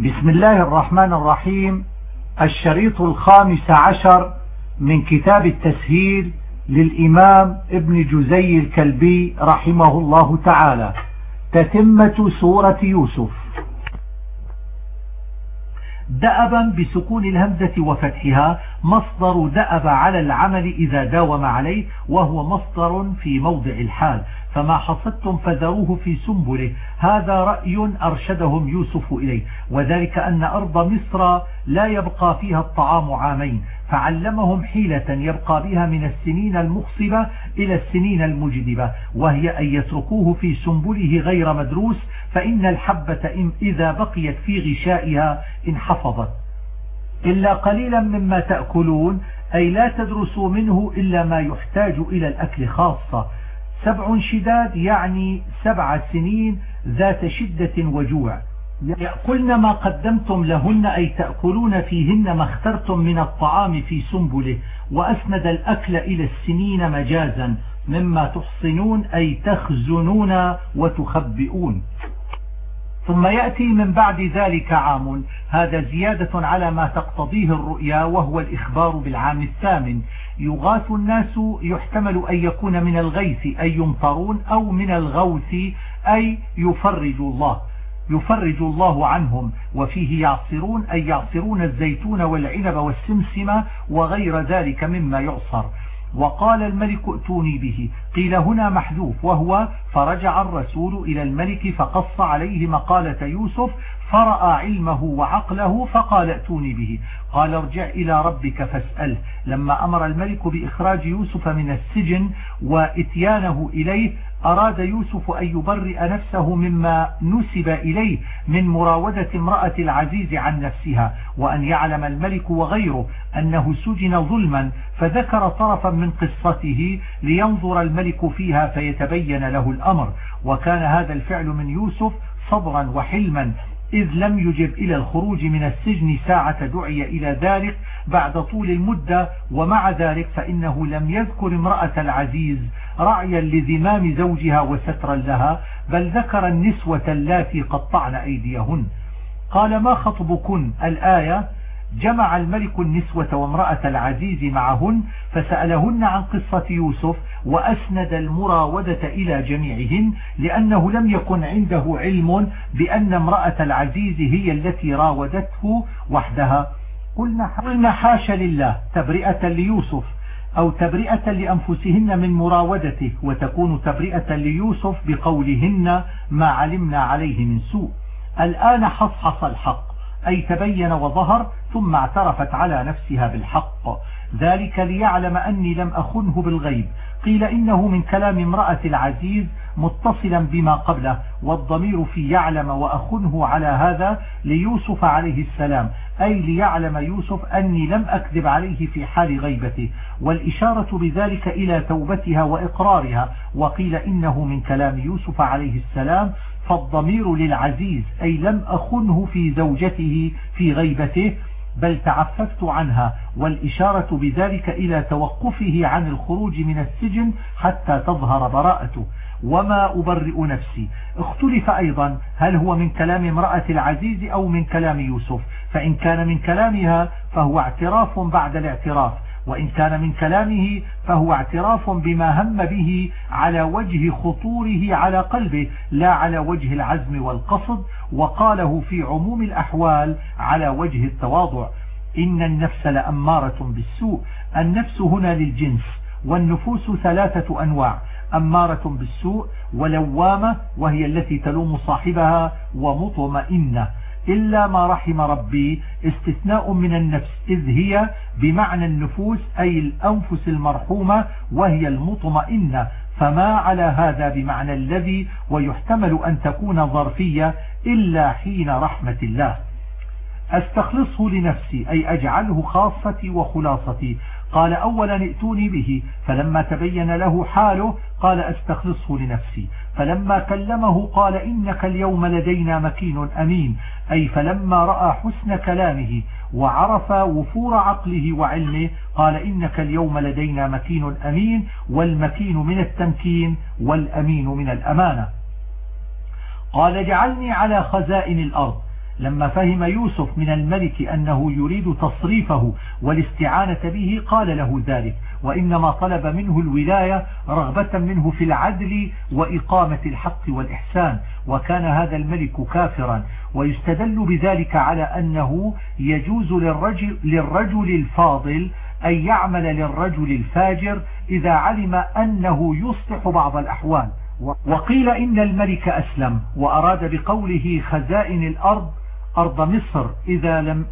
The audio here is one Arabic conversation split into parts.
بسم الله الرحمن الرحيم. الشريط الخامس عشر من كتاب التسهيل للإمام ابن جزي الكلبي رحمه الله تعالى. تتمة سورة يوسف. دأبا بسكون الهمزة وفتحها مصدر دأب على العمل إذا داوم عليه وهو مصدر في موضع الحال. فما حصدتم فذروه في سنبله. هذا رأي أرشدهم يوسف إليه. وذلك أن أرض مصر لا يبقى فيها الطعام عامين. فعلمهم حيلة يبقى بها من السنين المخصبة إلى السنين المجدبة. وهي أن يتركوه في سنبله غير مدروس. فإن الحبة إذا بقيت في غشائها انحفظت إلا قليلا مما تأكلون أي لا تدرسوا منه إلا ما يحتاج إلى الأكل خاصة. سبع شداد يعني سبع سنين ذات شدة وجوع. يأكلن ما قدمتم لهن أي تأكلون فيهن ما اخترتم من الطعام في سنبله وأسند الأكل إلى السنين مجازا مما تحصنون أي تخزنون وتخبئون. ثم يأتي من بعد ذلك عام. هذا زيادة على ما تقتضيه الرؤيا وهو الإخبار بالعام الثامن. يغاث الناس يحتمل أن يكون من الغيث أي يمطرون أو من الغوث أي يفرج الله يفرج الله عنهم. وفيه يعصرون أي يعصرون الزيتون والعنب والسمسم وغير ذلك مما يعصر. وقال الملك ائتوني به. قيل هنا محذوف وهو فرجع الرسول إلى الملك فقص عليه مقالة يوسف فرأى علمه وعقله فقال ائتوني به. قال ارجع إلى ربك فاسأله. لما أمر الملك بإخراج يوسف من السجن وإتيانه إليه أراد يوسف أن يبرئ نفسه مما نسب إليه من مراودة امرأة العزيز عن نفسها وأن يعلم الملك وغيره أنه سجن ظلما فذكر طرفا من قصته لينظر الملك فيها فيتبين له الأمر. وكان هذا الفعل من يوسف صبرا وحلما إذ لم يجب إلى الخروج من السجن ساعة دعي إلى ذلك بعد طول المدة ومع ذلك فإنه لم يذكر امرأة العزيز رعيا لذمام زوجها وسترا لها بل ذكر النسوة اللاتي قطعن أيديهن. قال ما خطبكن الآية؟ جمع الملك النسوة وامرأة العزيز معهن فسألهن عن قصة يوسف وأسند المراودة إلى جميعهن لأنه لم يكن عنده علم بأن امرأة العزيز هي التي راودته وحدها. قلنا حاش لله تبرئة ليوسف أو تبرئة لأنفسهن من مراودته وتكون تبرئة ليوسف بقولهن ما علمنا عليه من سوء. الآن حصحص الحق. أي تبين وظهر ثم اعترفت على نفسها بالحق. ذلك ليعلم أني لم أخنه بالغيب. قيل إنه من كلام امرأة العزيز متصلا بما قبله والضمير في يعلم وأخنه على هذا ليوسف عليه السلام أي ليعلم يوسف أني لم أكذب عليه في حال غيبته. والإشارة بذلك إلى توبتها وإقرارها وقيل إنه من كلام يوسف عليه السلام فالضمير للعزيز أي لم أخنه في زوجته في غيبته بل تعففت عنها والإشارة بذلك إلى توقفه عن الخروج من السجن حتى تظهر براءته. وما أبرئ نفسي. اختلف أيضا هل هو من كلام امرأة العزيز أو من كلام يوسف؟ فإن كان من كلامها فهو اعتراف بعد الاعتراف. وإن كان من كلامه فهو اعتراف بما هم به على وجه خطوره على قلبه لا على وجه العزم والقصد وقاله في عموم الأحوال على وجه التواضع. إن النفس لأمارة بالسوء. النفس هنا للجنس والنفوس ثلاثة أنواع. أمارة بالسوء ولوامة وهي التي تلوم صاحبها ومطمئنة. إلا ما رحم ربي. استثناء من النفس إذ هي بمعنى النفوس أي الأنفس المرحومة وهي المطمئنة. فما على هذا بمعنى الذي ويحتمل أن تكون ظرفية إلا حين رحمة الله. أستخلصه لنفسي أي أجعله خاصتي وخلاصتي. قال أولا ائتوني به فلما تبين له حاله قال أستخلصه لنفسي. فلما كلمه قال إنك اليوم لدينا مكين أمين. أي فلما رأى حسن كلامه وعرف وفور عقله وعلمه قال إنك اليوم لدينا مكين أمين والمكين من التمكين والأمين من الأمانة. قال اجعلني على خزائن الأرض. لما فهم يوسف من الملك أنه يريد تصريفه والاستعانة به قال له ذلك. وإنما طلب منه الولاية رغبة منه في العدل وإقامة الحق والإحسان وكان هذا الملك كافرا. ويستدل بذلك على أنه يجوز للرجل, للرجل الفاضل أن يعمل للرجل الفاجر إذا علم أنه يصلح بعض الأحوال. وقيل إن الملك أسلم وأراد بقوله خزائن الأرض أرض مصر إذا لم,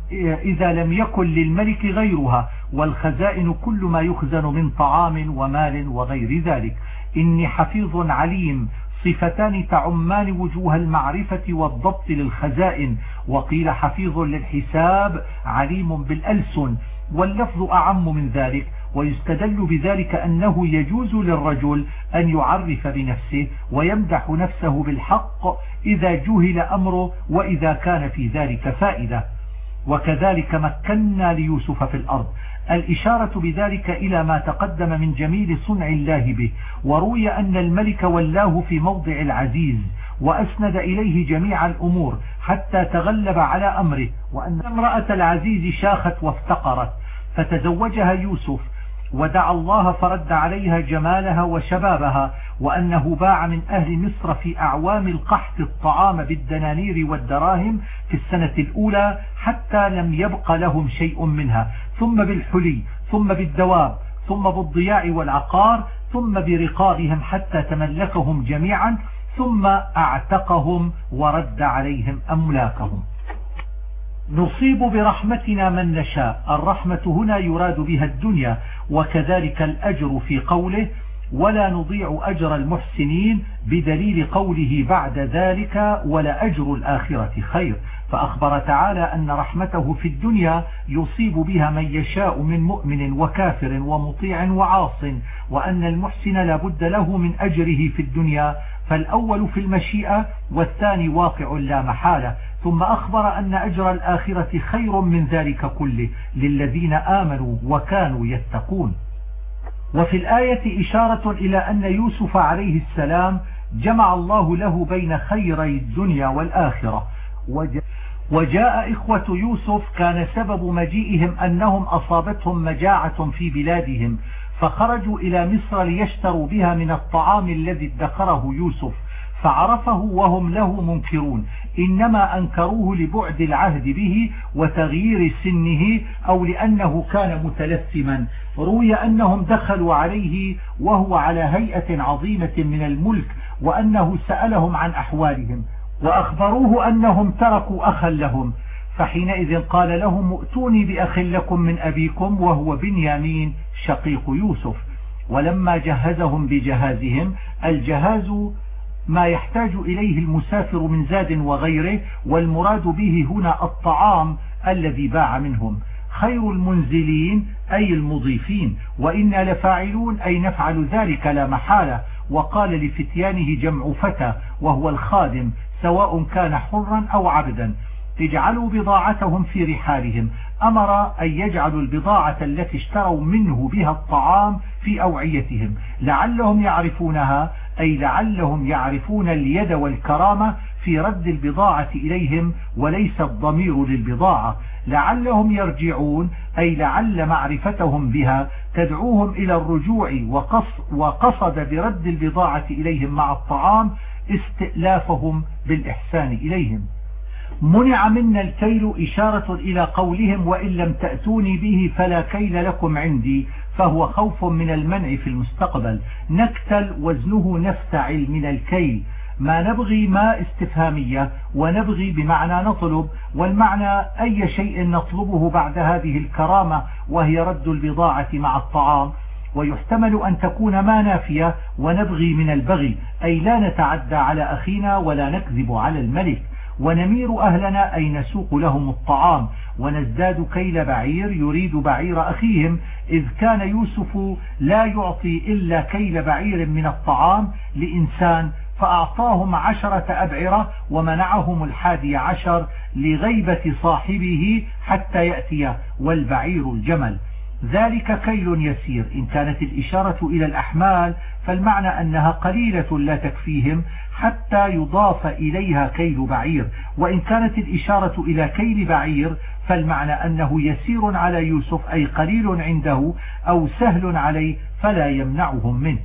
إذا لم يكن للملك غيرها والخزائن كل ما يخزن من طعام ومال وغير ذلك. إني حفيظ عليم. صفتان تعمان وجوه المعرفة والضبط للخزائن. وقيل حفيظ للحساب عليم بالألسن. واللفظ أعم من ذلك ويستدل بذلك أنه يجوز للرجل أن يعرف بنفسه ويمدح نفسه بالحق إذا جهل أمره وإذا كان في ذلك فائدة. وكذلك مكنا ليوسف في الأرض. الإشارة بذلك إلى ما تقدم من جميل صنع الله به وروي أن الملك ولاه في موضع العزيز وأسند إليه جميع الأمور حتى تغلب على أمره وأن امرأة العزيز شاخت وافتقرت فتزوجها يوسف ودعا الله فرد عليها جمالها وشبابها وأنه باع من أهل مصر في أعوام القحط الطعام بالدنانير والدراهم في السنة الأولى حتى لم يبق لهم شيء منها ثم بالحلي ثم بالدواب ثم بالضياع والعقار ثم برقابهم حتى تملكهم جميعا ثم أعتقهم ورد عليهم أملاكهم نصيب برحمتنا من نشاء. الرحمة هنا يراد بها الدنيا وكذلك الأجر في قوله ولا نضيع أجر المحسنين بدليل قوله بعد ذلك ولا أجر الآخرة خير فأخبر تعالى أن رحمته في الدنيا يصيب بها من يشاء من مؤمن وكافر ومطيع وعاص وأن المحسن لا بد له من أجره في الدنيا فالأول في المشيئة والثاني واقع لا محالة. ثم أخبر أن أجر الآخرة خير من ذلك كله للذين آمنوا وكانوا يتقون. وفي الآية إشارة إلى أن يوسف عليه السلام جمع الله له بين خيري الدنيا والآخرة. وجاء إخوة يوسف كان سبب مجيئهم أنهم أصابتهم مجاعة في بلادهم. فخرجوا إلى مصر ليشتروا بها من الطعام الذي ادخره يوسف فعرفه وهم له منكرون. إنما أنكروه لبعد العهد به وتغيير سنه أو لأنه كان متلثما. روي أنهم دخلوا عليه وهو على هيئة عظيمة من الملك وأنه سألهم عن أحوالهم وأخبروه أنهم تركوا أخا لهم. فحينئذ قال لهم ائتوني بأخ لكم من أبيكم وهو بنيامين شقيق يوسف. ولما جهزهم بجهازهم الجهاز ما يحتاج إليه المسافر من زاد وغيره والمراد به هنا الطعام الذي باع منهم. خير المنزلين أي المضيفين وإنا لفاعلون أي نفعل ذلك لا محالة. وقال لفتيانه جمع فتى وهو الخادم سواء كان حرا أو عبدا. اجعلوا بضاعتهم في رحالهم. أمر أن يجعلوا البضاعة التي اشتروا منه بها الطعام في أوعيتهم. لعلهم يعرفونها أي لعلهم يعرفون اليد والكرامة في رد البضاعة إليهم وليس الضمير للبضاعة. لعلهم يرجعون أي لعل معرفتهم بها. تدعوهم إلى الرجوع وقصد برد البضاعة إليهم مع الطعام استئلافهم بالإحسان إليهم. منع منا الكيل إشارة إلى قولهم وإن لم تأتوني به فلا كيل لكم عندي فهو خوف من المنع في المستقبل. نكتل وزنه نفتعل من الكيل. ما نبغي ما استفهامية ونبغي بمعنى نطلب والمعنى أي شيء نطلبه بعد هذه الكرامة وهي رد البضاعة مع الطعام. ويحتمل أن تكون ما نافية ونبغي من البغي. أي لا نتعدى على أخينا ولا نكذب على الملك. ونمير أهلنا أي نسوق لهم الطعام ونزداد كيل بعير يريد بعير أخيهم إذ كان يوسف لا يعطي إلا كيل بعير من الطعام لإنسان فأعطاهم عشرة أبعرة ومنعهم الحادي عشر لغيبة صاحبه حتى يأتي والبعير الجمل ذلك كيل يسير. إن كانت الإشارة إلى الأحمال فالمعنى أنها قليلة لا تكفيهم حتى يضاف إليها كيل بعير. وإن كانت الإشارة إلى كيل بعير فالمعنى أنه يسير على يوسف أي قليل عنده أو سهل عليه فلا يمنعهم منه.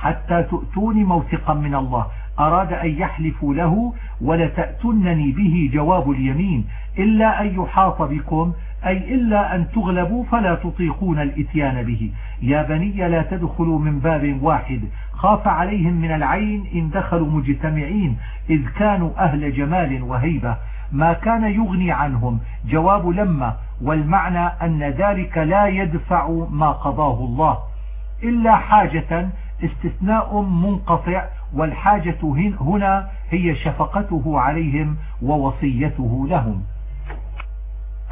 حتى تؤتوني موثقا من الله. أراد أن يحلفوا له ولتأتنني به جواب اليمين. إلا أن يحاط بكم أي إلا أن تغلبوا فلا تطيقون الإتيان به. يا بني لا تدخلوا من باب واحد. خاف عليهم من العين إن دخلوا مجتمعين إذ كانوا أهل جمال وهيبة. ما كان يغني عنهم. جواب لما والمعنى أن ذلك لا يدفع ما قضاه الله. إلا حاجة استثناء منقطع والحاجة هنا هي شفقته عليهم ووصيته لهم.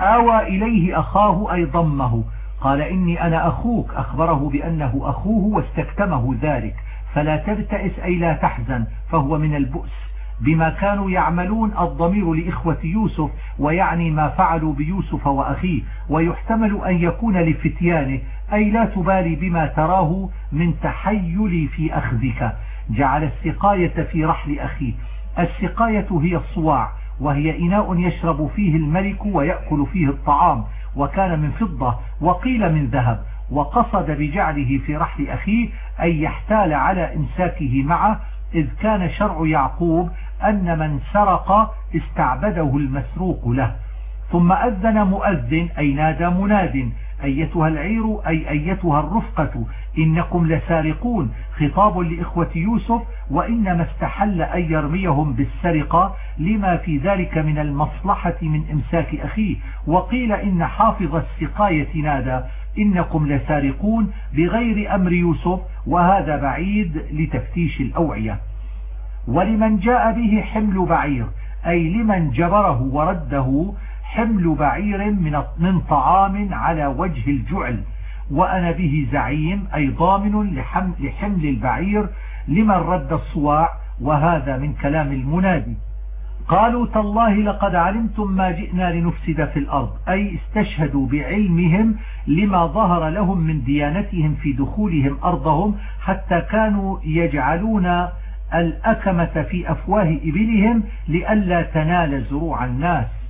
آوى إليه أخاه أي ضمه. قال إني أنا أخوك. أخبره بأنه أخوه واستكتمه ذلك. فلا تبتئس أي لا تحزن فهو من البؤس. بما كانوا يعملون الضمير لإخوة يوسف ويعني ما فعلوا بيوسف وأخيه. ويحتمل أن يكون لفتيانه. أي لا تبالي بما تراه من تحيل في أخذك. جعل السقاية في رحل أخيه. السقاية هي الصواع. وهي إناء يشرب فيه الملك ويأكل فيه الطعام وكان من فضة وقيل من ذهب وقصد بجعله في رحل أخيه أن يحتال على إمساكه معه إذ كان شرع يعقوب أن من سرق استعبده المسروق له. ثم أذن مؤذن أي نادى مناد أيتها العير أي أيتها الرفقة إنكم لسارقون. خطاب لإخوة يوسف وإنما استحل أن يرميهم بالسرقة لما في ذلك من المصلحة من إمساك أخيه. وقيل إن حافظ السقاية نادى إنكم لسارقون بغير أمر يوسف وهذا بعيد لتفتيش الأوعية. ولمن جاء به حمل بعير أي لمن جبره ورده حمل بعير من من طعام على وجه الجعل وأنا به زعيم أي ضامن لحمل البعير لمن رد الصواع وهذا من كلام المنادي. قالوا تالله لقد علمتم ما جئنا لنفسد في الأرض أي استشهدوا بعلمهم لما ظهر لهم من ديانتهم في دخولهم أرضهم حتى كانوا يجعلون الأكمة في أفواه إبلهم لئلا تنال زروع الناس.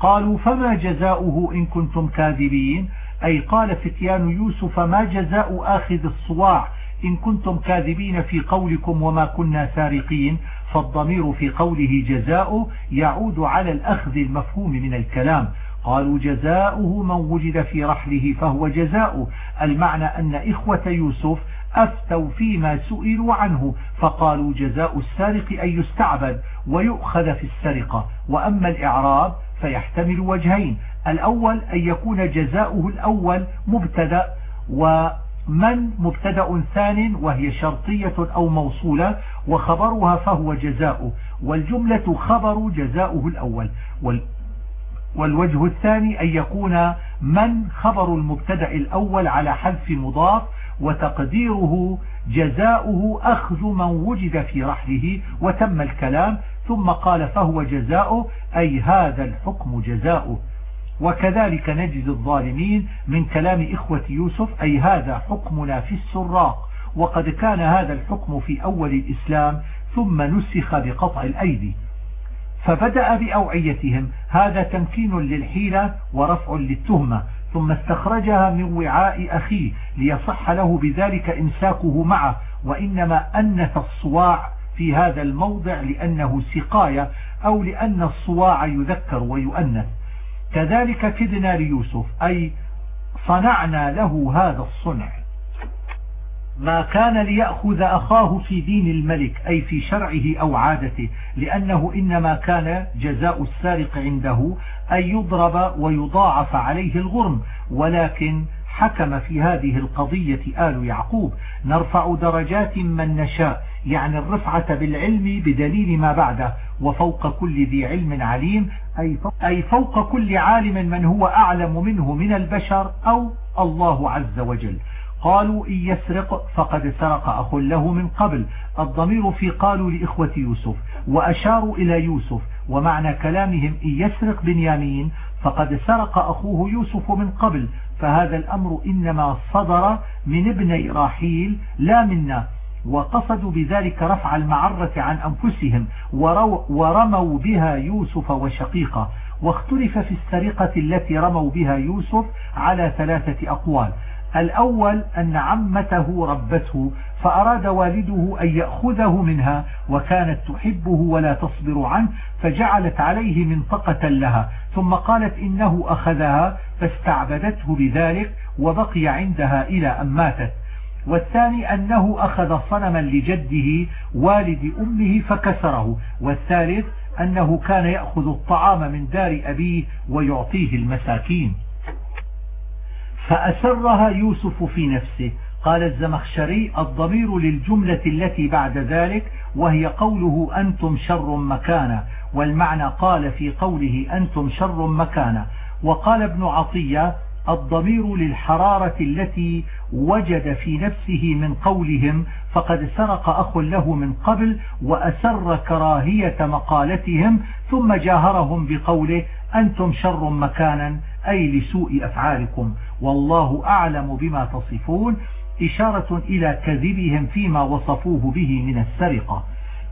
قالوا فما جزاؤه إن كنتم كاذبين؟ أي قال فتيان يوسف ما جزاء آخذ الصواع؟ إن كنتم كاذبين في قولكم وما كنا سارقين فالضمير في قوله جزاء يعود على الأخذ المفهوم من الكلام. قالوا جزاؤه من وجد في رحله فهو جزاء المعنى أن إخوة يوسف أفتوا فيما سئلوا عنه فقالوا جزاء السارق أن يستعبد ويؤخذ في السرقة. وأما الإعراب فيحتمل وجهين الأول أن يكون جزاؤه الأول مبتدأ ومن مبتدأ ثان وهي شرطية أو موصولة وخبرها فهو جزاؤه. والجملة خبر جزاؤه الأول. والوجه الثاني أن يكون من خبر المبتدأ الأول على حذف مضاف وتقديره جزاؤه أخذ من وجد في رحله وتم الكلام ثم قال فهو جزاؤه أي هذا الحكم جزاؤه. وكذلك نجد الظالمين من كلام إخوة يوسف أي هذا حكمنا في السراق وقد كان هذا الحكم في أول الإسلام ثم نسخ بقطع الأيدي. فبدأ بأوعيتهم هذا تمكين للحيلة ورفع للتهمة. ثم استخرجها من وعاء أخيه ليصح له بذلك إمساكه معه وإنما أنث الصواع في هذا الموضع لأنه سقاية أو لأن الصواع يذكر ويؤنث. كذلك كدنا ليوسف أي صنعنا له هذا الصنع. ما كان ليأخذ أخاه في دين الملك أي في شرعه أو عادته لأنه إنما كان جزاء السارق عنده أن يضرب ويضاعف عليه الغرم. ولكن حكم في هذه القضية آل يعقوب نرفع درجات من نشاء يعني الرفعة بالعلم بدليل ما بعده وفوق كل ذي علم عليم أي فوق كل عالم من هو أعلم منه من البشر أو الله عز وجل. قالوا إن يسرق فقد سرق أخ له من قبل. الضمير في قالوا لإخوة يوسف وأشاروا إلى يوسف ومعنى كلامهم إن يسرق بنيامين فقد سرق أخوه يوسف من قبل. فهذا الأمر إنما صدر من ابن راحيل لا منا. وقصدوا بذلك رفع المعرة عن أنفسهم ورموا بها يوسف وشقيقه. واختلف في السرقة التي رموا بها يوسف على ثلاثة أقوال. الأول أن عمته ربته فأراد والده أن يأخذه منها وكانت تحبه ولا تصبر عنه فجعلت عليه منطقة لها ثم قالت إنه أخذها فاستعبدته بذلك وبقي عندها إلى أن ماتت. والثاني أنه أخذ صنما لجده والد أمه فكسره والثالث أنه كان يأخذ الطعام من دار أبيه ويعطيه المساكين. فأسرها يوسف في نفسه. قال الزمخشري الضمير للجملة التي بعد ذلك وهي قوله أنتم شر مكانا. والمعنى قال في قوله أنتم شر مكانا. وقال ابن عطية الضمير للحرارة التي وجد في نفسه من قولهم فقد سرق أخ له من قبل وأسر كراهية مقالتهم ثم جاهرهم بقوله أنتم شر مكانا. أي لسوء أفعالكم. والله أعلم بما تصفون. إشارة إلى كذبهم فيما وصفوه به من السرقة.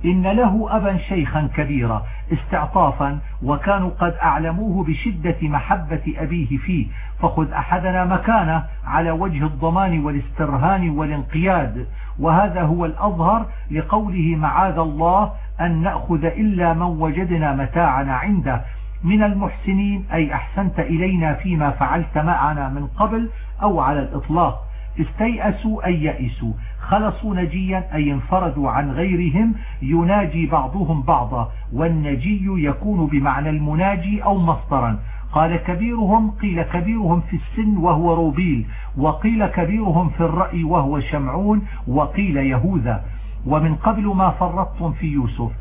إن له أبا شيخا كبيرا استعطافا وكانوا قد أعلموه بشدة محبة أبيه فيه. فخذ أحدنا مكانه على وجه الضمان والاسترهان والانقياد. وهذا هو الأظهر لقوله معاذ الله أن نأخذ إلا من وجدنا متاعنا عنده. من المحسنين أي أحسنت إلينا فيما فعلت معنا من قبل أو على الإطلاق. استيأسوا أي يئسوا. خلصوا نجيا أي انفردوا عن غيرهم يناجي بعضهم بعضا والنجي يكون بمعنى المناجي أو مصدرا. قال كبيرهم قيل كبيرهم في السن وهو روبيل وقيل كبيرهم في الرأي وهو شمعون وقيل يهوذا. ومن قبل ما فرطتم في يوسف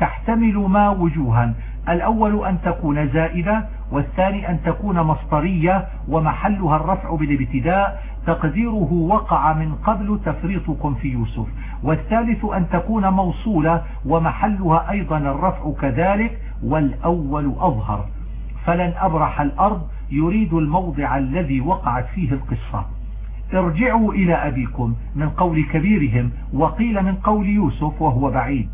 تحتمل ما وجوها. الأول أن تكون زائدة والثاني أن تكون مصطرية ومحلها الرفع بالابتداء. تقديره وقع من قبل تفريطكم في يوسف. والثالث أن تكون موصولة ومحلها أيضا الرفع كذلك والأول أظهر. فلن أبرح الأرض يريد الموضع الذي وقعت فيه القصة. ارجعوا إلى أبيكم من قول كبيرهم وقيل من قول يوسف وهو بعيد.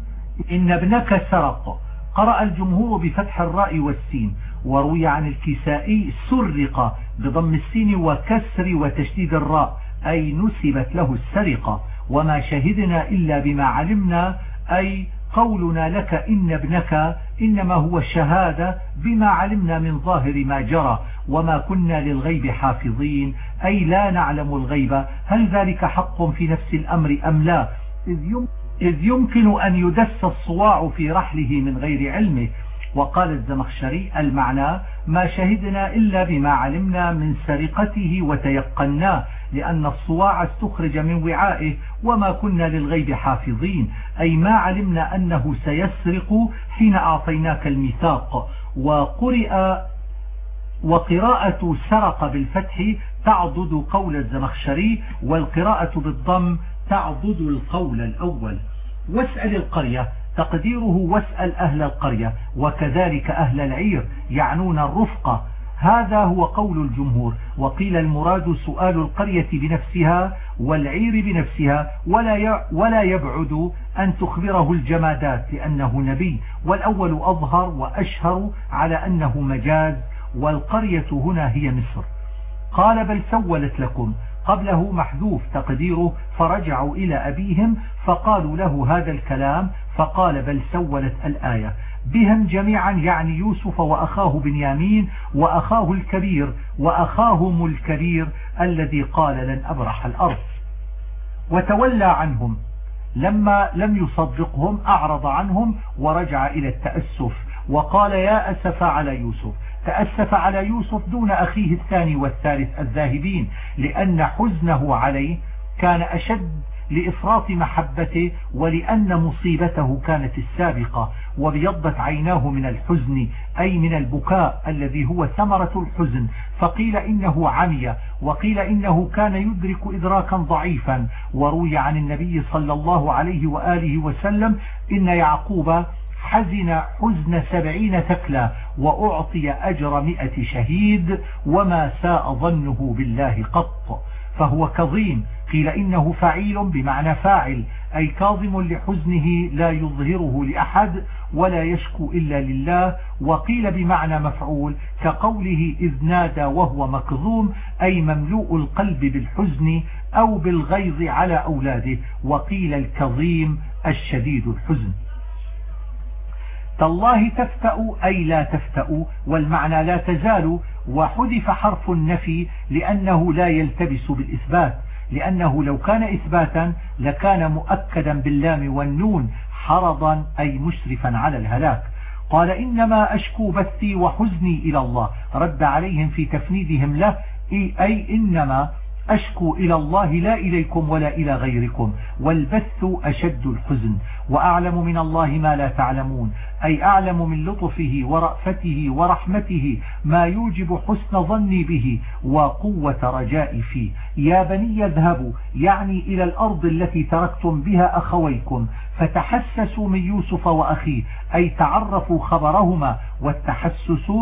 إن ابنك سرق. قرأ الجمهور بفتح الراء والسين وروي عن الكسائي سرق بضم السين وكسر وتشديد الراء أي نسبت له السرقة. وما شهدنا إلا بما علمنا أي قولنا لك إن ابنك إنما هو الشهادة بما علمنا من ظاهر ما جرى. وما كنا للغيب حافظين أي لا نعلم الغيب هل ذلك حق في نفس الأمر أم لا؟ إذ يمكن أن يدس الصواع في رحله من غير علمه. وقال الزمخشري المعنى ما شهدنا إلا بما علمنا من سرقته وتيقناه لأن الصواع استخرج من وعائه وما كنا للغيب حافظين. أي ما علمنا أنه سيسرق حين أعطيناك الميثاق. وقرئ وقراءة سرق بالفتح تعضد قول الزمخشري والقراءة بالضم تعضد القول الأول. واسأل القرية تقديره واسأل أهل القرية وكذلك أهل العير يعنون الرفقة هذا هو قول الجمهور. وقيل المراد سؤال القرية بنفسها والعير بنفسها ولا ولا يبعد أن تخبره الجمادات لأنه نبي. والأول أظهر وأشهر على أنه مجاز والقرية هنا هي مصر. قال بل سولت لكم. قبله محذوف تقديره فرجعوا إلى أبيهم فقالوا له هذا الكلام فقال بل سولت الآية. بهم جميعا يعني يوسف وأخاه بنيامين وأخاه الكبير وأخاهم الكبير الذي قال لن أبرح الأرض. وتولى عنهم. لما لم يصدقهم أعرض عنهم ورجع إلى التأسف. وقال يا أسف على يوسف. تأسف على يوسف دون أخيه الثاني والثالث الذاهبين لأن حزنه عليه كان أشد لإفراط محبته ولأن مصيبته كانت السابقة وبيضت عيناه من الحزن أي من البكاء الذي هو ثمرة الحزن. فقيل إنه عمي وقيل إنه كان يدرك إدراكا ضعيفا. وروي عن النبي صلى الله عليه وآله وسلم إن يعقوب حزن حزن سبعين ثكلا وأعطي أجر مئة شهيد وما ساء ظنه بالله قط. فهو كظيم. قيل إنه فعيل بمعنى فاعل أي كاظم لحزنه لا يظهره لأحد ولا يشكو إلا لله. وقيل بمعنى مفعول كقوله إذ نادى وهو مكظوم أي مملوء القلب بالحزن أو بالغيظ على أولاده. وقيل الكظيم الشديد الحزن. تالله تفتأ أي لا تفتأ والمعنى لا تزال وحذف حرف النفي لأنه لا يلتبس بالإثبات لأنه لو كان إثباتا لكان مؤكدا باللام والنون حرضا أي مشرفا على الهلاك. قال إنما أشكو بثي وحزني إلى الله رد عليهم في تفنيدهم له أي إنما أشكو إلى الله لا إليكم ولا إلى غيركم والبث أشد الحزن وأعلم من الله ما لا تعلمون. أي أعلم من لطفه ورأفته ورحمته ما يوجب حسن ظني به وقوة رجائي فيه. يا بني اذهبوا يعني إلى الأرض التي تركتم بها أخويكم فتحسسوا من يوسف وأخيه أي تعرفوا خبرهما والتحسس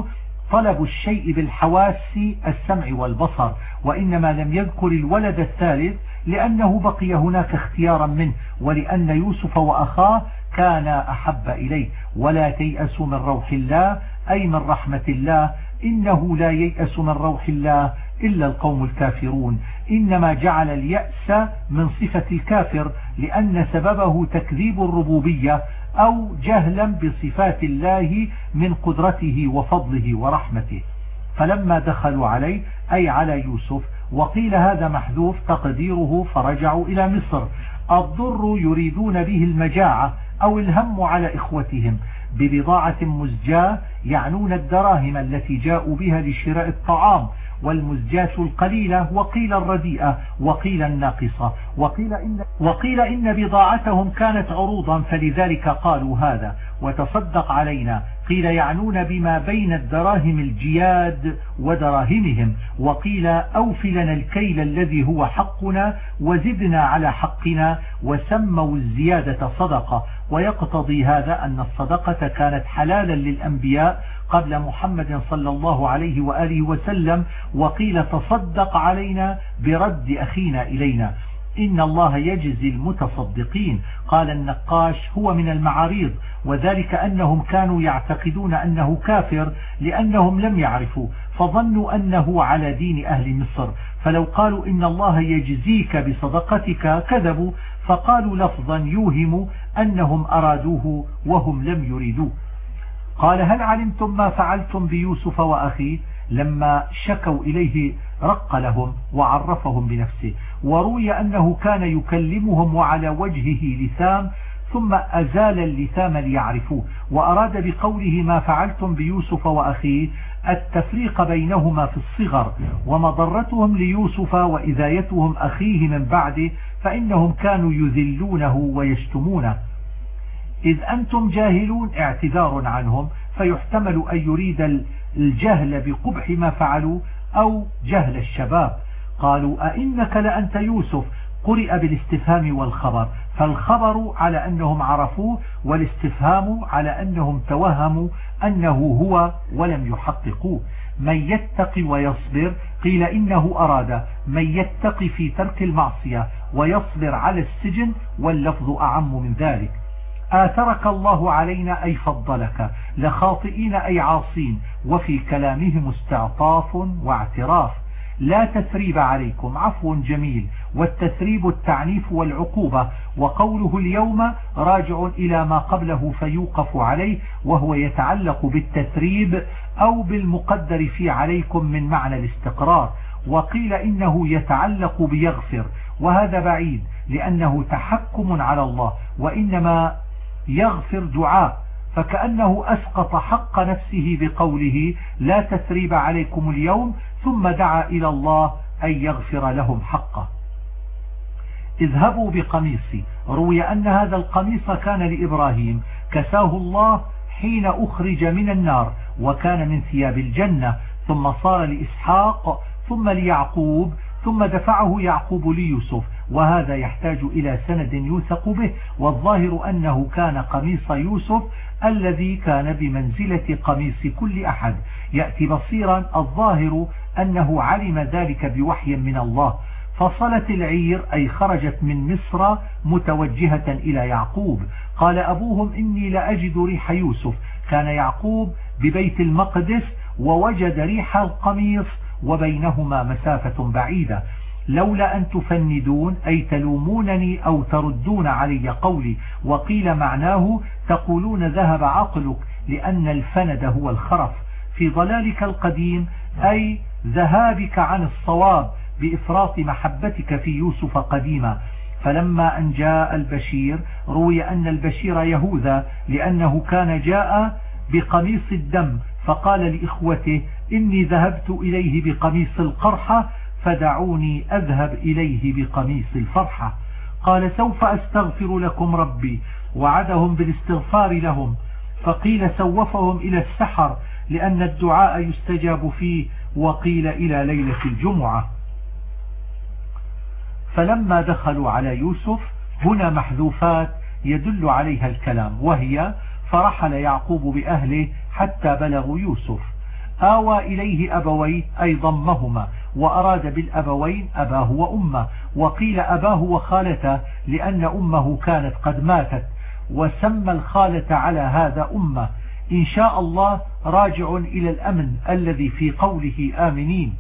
طلب الشيء بالحواس السمع والبصر. وإنما لم يذكر الولد الثالث لأنه بقي هناك اختيارا منه ولأن يوسف وأخاه كان أحب إليه. ولا تيأسوا من روح الله أي من رحمة الله. إنه لا ييأس من روح الله إلا القوم الكافرون. إنما جعل اليأس من صفة الكافر لأن سببه تكذيب الربوبية أو جهلا بصفات الله من قدرته وفضله ورحمته. فلما دخلوا عليه أي على يوسف وقيل هذا محذوف تقديره فرجعوا إلى مصر. الضر يريدون به المجاعة أو الهم على إخوتهم ببضاعة مزجاة يعنون الدراهم التي جاءوا بها لشراء الطعام والمزجاة القليلة وقيل الرديئة وقيل الناقصة وقيل إن, وقيل إن بضاعتهم كانت عروضا فلذلك قالوا هذا. وتصدق علينا قيل يعنون بما بين الدراهم الجياد ودراهمهم وقيل أوف لنا الكيل الذي هو حقنا وزدنا على حقنا وسموا الزيادة صدقة. ويقتضي هذا أن الصدقة كانت حلالا للأنبياء قبل محمد صلى الله عليه وآله وسلم وقيل تصدق علينا برد أخينا إلينا. إن الله يجزي المتصدقين. قال النقاش هو من المعاريض وذلك أنهم كانوا يعتقدون أنه كافر لأنهم لم يعرفوا فظنوا أنه على دين أهل مصر. فلو قالوا إن الله يجزيك بصدقتك كذبوا فقالوا لفظا يوهم أنهم أرادوه وهم لم يريدوه. قال هل علمتم ما فعلتم بيوسف وأخيه؟ لما شكوا إليه رق لهم وعرفهم بنفسه وروي أنه كان يكلمهم وعلى وجهه لثام ثم أزال اللثام ليعرفوه. وأراد بقوله ما فعلتم بيوسف وأخيه؟ التفريق بينهما في الصغر ومضرتهم ليوسف وإذايتهم أخيه من بعده فإنهم كانوا يذلونه ويشتمونه. إذ أنتم جاهلون اعتذار عنهم فيحتمل أن يريد الجهل بقبح ما فعلوا أو جهل الشباب. قالوا أئنك لأنت يوسف؟ قرئ بالاستفهام والخبر. فالخبر على أنهم عرفوه والاستفهام على أنهم توهموا أنه هو ولم يحققوه. من يتقي ويصبر قيل إنه أراد. من يتقي في ترك المعصية ويصبر على السجن واللفظ أعم من ذلك. آثرك الله علينا أي فضلك. لخاطئين أي عاصين. وفي كلامهم استعطاف واعتراف. لا تثريب عليكم. عفو جميل. والتثريب التعنيف والعقوبة. وقوله اليوم راجع إلى ما قبله فيوقف عليه. وهو يتعلق بالتثريب أو بالمقدر في عليكم من معنى الاستقرار. وقيل إنه يتعلق بيغفر. وهذا بعيد لأنه تحكم على الله. وإنما يغفر دعاء فكأنه أسقط حق نفسه بقوله لا تثريب عليكم اليوم ثم دعا إلى الله أن يغفر لهم حقه. اذهبوا بقميصي روي أن هذا القميص كان لإبراهيم كساه الله حين أخرج من النار وكان من ثياب الجنة ثم صار لإسحاق ثم ليعقوب ثم دفعه يعقوب ليوسف. وهذا يحتاج إلى سند يوثق به والظاهر أنه كان قميص يوسف الذي كان بمنزلة قميص كل أحد. يأتي بصيرا الظاهر أنه علم ذلك بوحي من الله. فصلت العير أي خرجت من مصر متوجهة إلى يعقوب. قال أبوهم إني لأجد ريح يوسف. كان يعقوب ببيت المقدس ووجد ريح القميص وبينهما مسافة بعيدة. لولا أن تفندون أي تلومونني أو تردون علي قولي وقيل معناه تقولون ذهب عقلك لأن الفند هو الخرف. في ضلالك القديم أي ذهابك عن الصواب بإفراط محبتك في يوسف قديما. فلما أن جاء البشير روي أن البشير يهوذا لأنه كان جاء بقميص الدم فقال لإخوته إني ذهبت إليه بقميص القرحة فدعوني أذهب إليه بقميص الفرحة. قال سوف أستغفر لكم ربي. وعدهم بالاستغفار لهم. فقيل سوفهم إلى السحر لأن الدعاء يستجاب فيه. وقيل إلى ليلة الجمعة. فلما دخلوا على يوسف هنا محذوفات يدل عليها الكلام وهي فرحل يعقوب بأهله حتى بلغوا يوسف. آوى إليه أبويه أي ضمهما. وأراد بالأبوين أباه وأمه وقيل أباه وخالته لأن أمه كانت قد ماتت وسمى الخالة على هذا أمه. إن شاء الله راجع إلى الأمن الذي في قوله آمنين.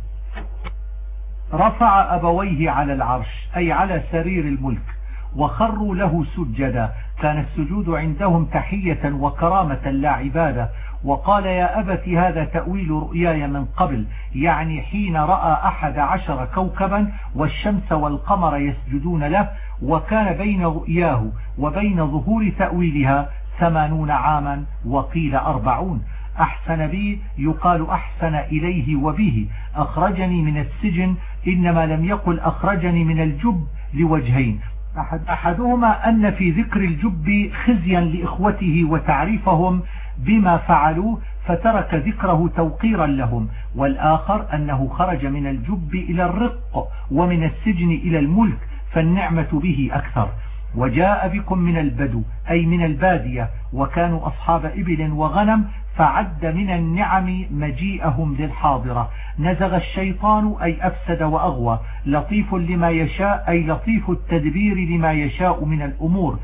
رفع أبويه على العرش أي على سرير الملك وخروا له سجدا. كان السجود عندهم تحية وكرامة لا عبادة. وقال يا أبت هذا تأويل رؤياي من قبل يعني حين رأى أحد عشر كوكبا والشمس والقمر يسجدون له وكان بين رؤياه وبين ظهور تأويلها ثمانون عاما وقيل أربعون. أحسن بي يقال أحسن إليه وبه أخرجني من السجن إنما لم يقل أخرجني من الجب لوجهين. أحد أحدهما أن في ذكر الجب خزيا لإخوته وتعريفهم بما فعلوا فترك ذكره توقيرا لهم. والآخر أنه خرج من الجب إلى الرق ومن السجن إلى الملك فالنعمة به أكثر. وجاء بكم من البدو أي من البادية وكانوا أصحاب إبل وغنم فعد من النعم مجيئهم للحاضرة. نزغ الشيطان أي أفسد وأغوى. لطيف لما يشاء أي لطيف التدبير لما يشاء من الأمور.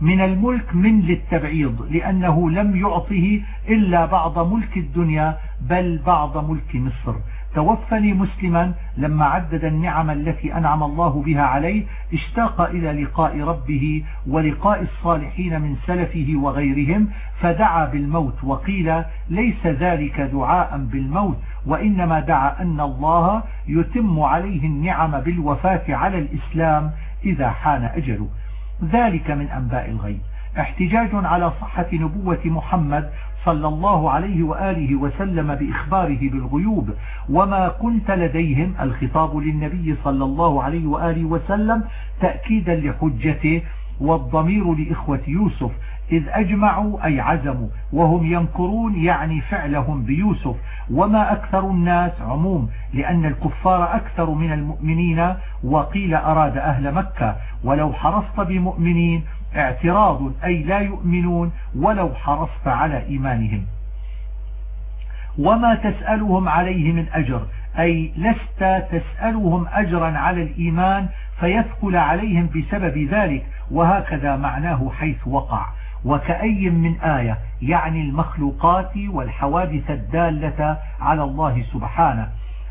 من الملك من للتبعيض لأنه لم يعطه إلا بعض ملك الدنيا بل بعض ملك مصر. توفني مسلما لما عدد النعم التي أنعم الله بها عليه اشتاق إلى لقاء ربه ولقاء الصالحين من سلفه وغيرهم فدعا بالموت وقيل ليس ذلك دعاء بالموت وإنما دعا أن الله يتم عليه النعم بالوفاة على الإسلام إذا حان أجله. ذلك من أنباء الغيب. احتجاج على صحة نبوة محمد صلى الله عليه وآله وسلم بإخباره بالغيوب وما كنت لديهم الخطاب للنبي صلى الله عليه وآله وسلم تأكيدا لحجته والضمير لإخوة يوسف إذ أجمعوا أي عزموا وهم ينكرون يعني فعلهم بيوسف. وما أكثر الناس عموم لأن الكفار أكثر من المؤمنين وقيل أراد أهل مكة. ولو حرصت بمؤمنين اعتراض أي لا يؤمنون ولو حرصت على إيمانهم. وما تسألهم عليه من أجر أي لست تسألهم أجرا على الإيمان فيثقل عليهم بسبب ذلك. وهكذا معناه حيث وقع. وكأي من آية يعني المخلوقات والحوادث الدالة على الله سبحانه.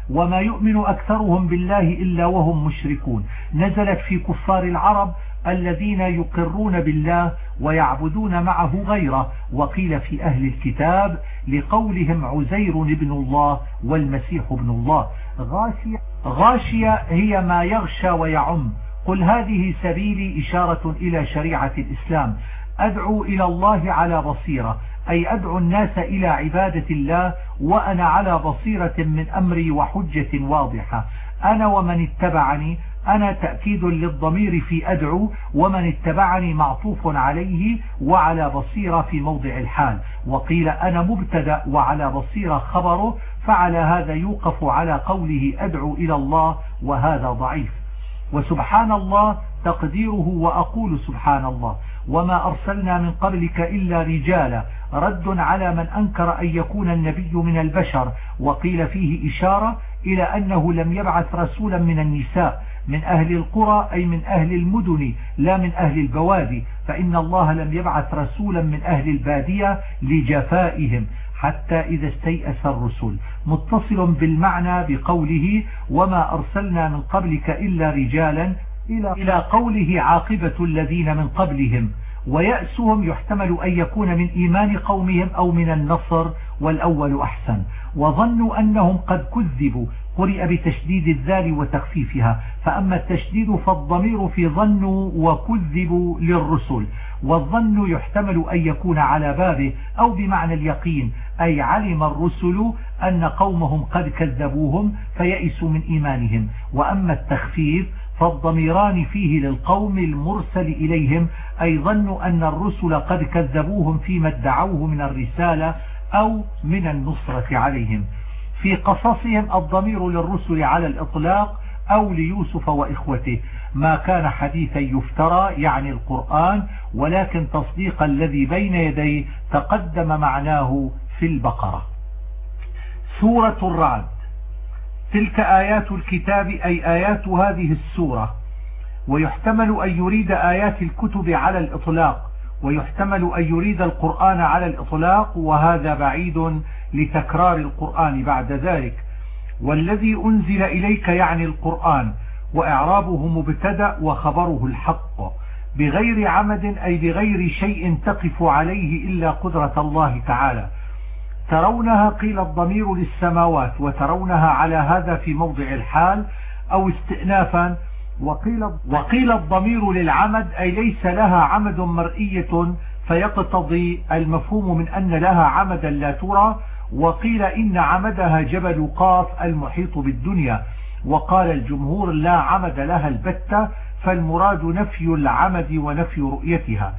وما يؤمن أكثرهم بالله إلا وهم مشركون. نزلت في كفار العرب الذين يقرون بالله ويعبدون معه غيره. وقيل في أهل الكتاب لقولهم عزير ابن الله والمسيح ابن الله. غاشية, غاشية هي ما يغشى ويعم. قل هذه سبيلي إشارة إلى شريعة الإسلام. أدعو إلى الله على بصيرة أي أدعو الناس إلى عبادة الله وأنا على بصيرة من أمري وحجة واضحة. أنا ومن اتبعني أنا تأكيد للضمير في أدعو ومن اتبعني معطوف عليه وعلى بصيرة في موضع الحال. وقيل أنا مبتدأ وعلى بصيرة خبره فعلى هذا يوقف على قوله أدعو إلى الله وهذا ضعيف. وسبحان الله تقديره وأقول سبحان الله. وما أرسلنا من قبلك إلا رجالا. رد على من أنكر أن يكون النبي من البشر. وقيل فيه إشارة إلى أنه لم يبعث رسولا من النساء من أهل القرى أي من أهل المدن لا من أهل البوادي. فإن الله لم يبعث رسولا من أهل البادية لجفائهم حتى إذا استيأس الرسل. متصل بالمعنى بقوله وما أرسلنا من قبلك إلا رجالا إلى قوله عاقبة الذين من قبلهم ويأسهم يحتمل أن يكون من إيمان قومهم أو من النصر والأول أحسن. وظنوا أنهم قد كذبوا قرئ بتشديد الذال وتخفيفها. فأما التشديد فالضمير في ظنوا وكذبوا للرسل. والظن يحتمل أن يكون على بابه أو بمعنى اليقين أي علم الرسل أن قومهم قد كذبوهم فيئسوا من إيمانهم. وأما التخفيف فالضميران فيه للقوم المرسل إليهم أي ظنوا أن الرسل قد كذبوهم فيما ادعوه من الرسالة أو من النصرة عليهم. في قصصهم الضمير للرسل على الإطلاق أو ليوسف وإخوته. ما كان حديثا يفترى يعني القرآن ولكن تصديق الذي بين يديه تقدم معناه في البقرة. سورة الرعد. تلك آيات الكتاب أي آيات هذه السورة. ويحتمل أن يريد آيات الكتب على الإطلاق. ويحتمل أن يريد القرآن على الإطلاق وهذا بعيد لتكرار القرآن بعد ذلك. والذي أنزل إليك يعني القرآن وإعرابه مبتدأ وخبره الحق. بغير عمد أي بغير شيء تقف عليه إلا قدرة الله تعالى. ترونها قيل الضمير للسماوات وترونها على هذا في موضع الحال أو استئنافا وقيل, وقيل الضمير للعمد أي ليس لها عمد مرئية فيقتضي المفهوم من أن لها عمدا لا ترى وقيل إن عمدها جبل قاف المحيط بالدنيا وقال الجمهور لا عمد لها البتة فالمراد نفي العمد ونفي رؤيتها.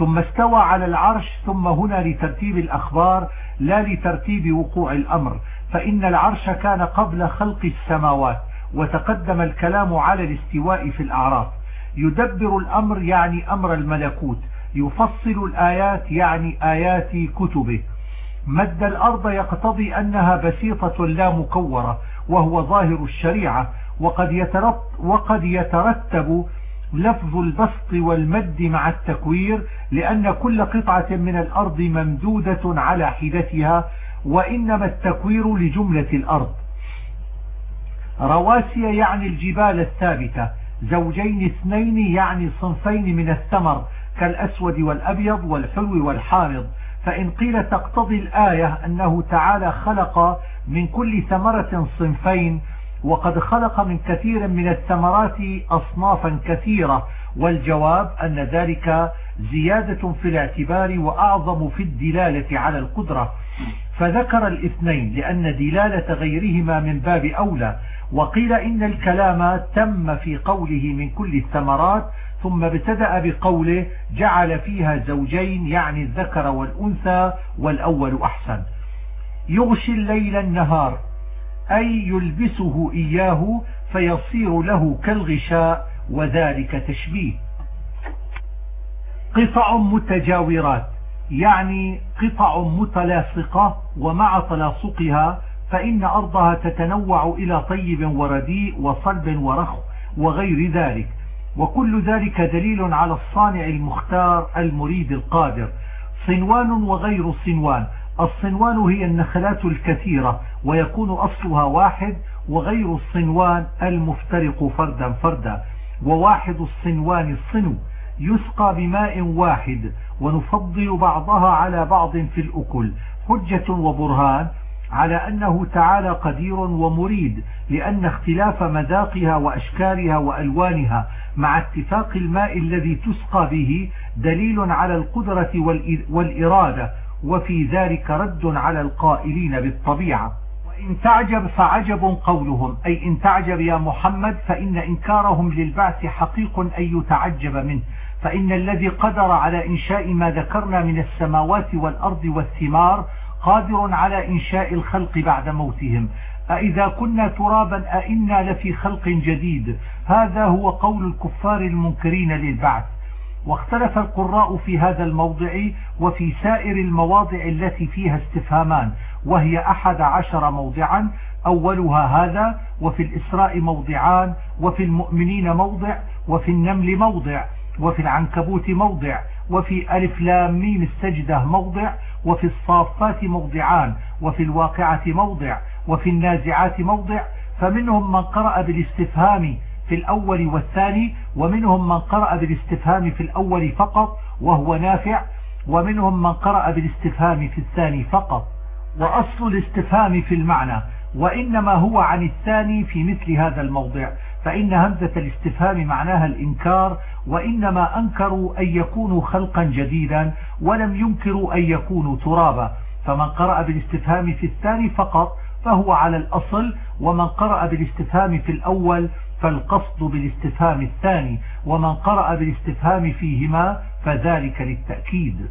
ثم استوى على العرش ثم هنا لترتيب الأخبار لا لترتيب وقوع الأمر. فإن العرش كان قبل خلق السماوات وتقدم الكلام على الاستواء في الأعراف. يدبر الأمر يعني أمر الملكوت يفصل الآيات يعني آيات كتبه. مد الأرض يقتضي أنها بسيطة لا مكورة وهو ظاهر الشريعة وقد يترتب, وقد يترتب لفظ البسط والمد مع التكوير لأن كل قطعة من الأرض ممدودة على حدتها وإنما التكوير لجملة الأرض. رواسي يعني الجبال الثابتة زوجين اثنين يعني صنفين من الثمر كالأسود والأبيض والحلو والحامض. فإن قيل تقتضي الآية أنه تعالى خلق من كل ثمرة صنفين وقد خلق من كثير من الثمرات أصنافا كثيرة والجواب أن ذلك زيادة في الاعتبار وأعظم في الدلالة على القدرة. فذكر الاثنين لأن دلالة غيرهما من باب أولى وقيل إن الكلام تم في قوله من كل الثمرات ثم ابتدأ بقوله جعل فيها زوجين يعني الذكر والأنثى والأول أحسن. يغشي الليل النهار أي يلبسه إياه فيصير له كالغشاء وذلك تشبيه. قطع متجاورات يعني قطع متلاصقة ومع تلاصقها فإن أرضها تتنوع إلى طيب ورديء وصلب ورخ وغير ذلك. وكل ذلك دليل على الصانع المختار المريد القادر. صنوان وغير صنوان الصنوان هي النخلات الكثيرة ويكون أصلها واحد وغير الصنوان المفترق فردا فردا. وواحد الصنوان الصنو يسقى بماء واحد ونفضل بعضها على بعض في الأكل. حجة وبرهان على أنه تعالى قدير ومريد لأن اختلاف مذاقها وأشكالها وألوانها مع اتفاق الماء الذي تسقى به دليل على القدرة والإرادة. وفي ذلك رد على القائلين بالطبيعة. وإن تعجب فعجب قولهم. أي إن تعجب يا محمد فإن إنكارهم للبعث حقيق أن يتعجب منه. فإن الذي قدر على إنشاء ما ذكرنا من السماوات والأرض والثمار قادر على إنشاء الخلق بعد موتهم. أإذا كنا ترابا أئنا لفي خلق جديد. هذا هو قول الكفار المنكرين للبعث. واختلف القراء في هذا الموضع وفي سائر المواضع التي فيها استفهامان وهي أحد عشر موضعا أولها هذا وفي الإسراء موضعان وفي المؤمنين موضع وفي النمل موضع وفي العنكبوت موضع وفي ألف لام ميم السجدة موضع وفي الصافات موضعان وفي الواقعة موضع وفي النازعات موضع فمنهم من قرأ بالاستفهام في الأول والثاني ومنهم من قرأ بالاستفهام في الأول فقط وهو نافع ومنهم من قرأ بالاستفهام في الثاني فقط. وأصل الاستفهام في المعنى وإنما هو عن الثاني في مثل هذا الموضع. فإن همزة الاستفهام معناها الإنكار وإنما أنكروا أن يكونوا خلقا جديدا ولم ينكروا أن يكونوا ترابا. فمن قرأ بالاستفهام في الثاني فقط فهو على الأصل ومن قرأ بالاستفهام في الأول فالقصد بالاستفهام الثاني ومن قرأ بالاستفهام فيهما فذلك للتأكيد.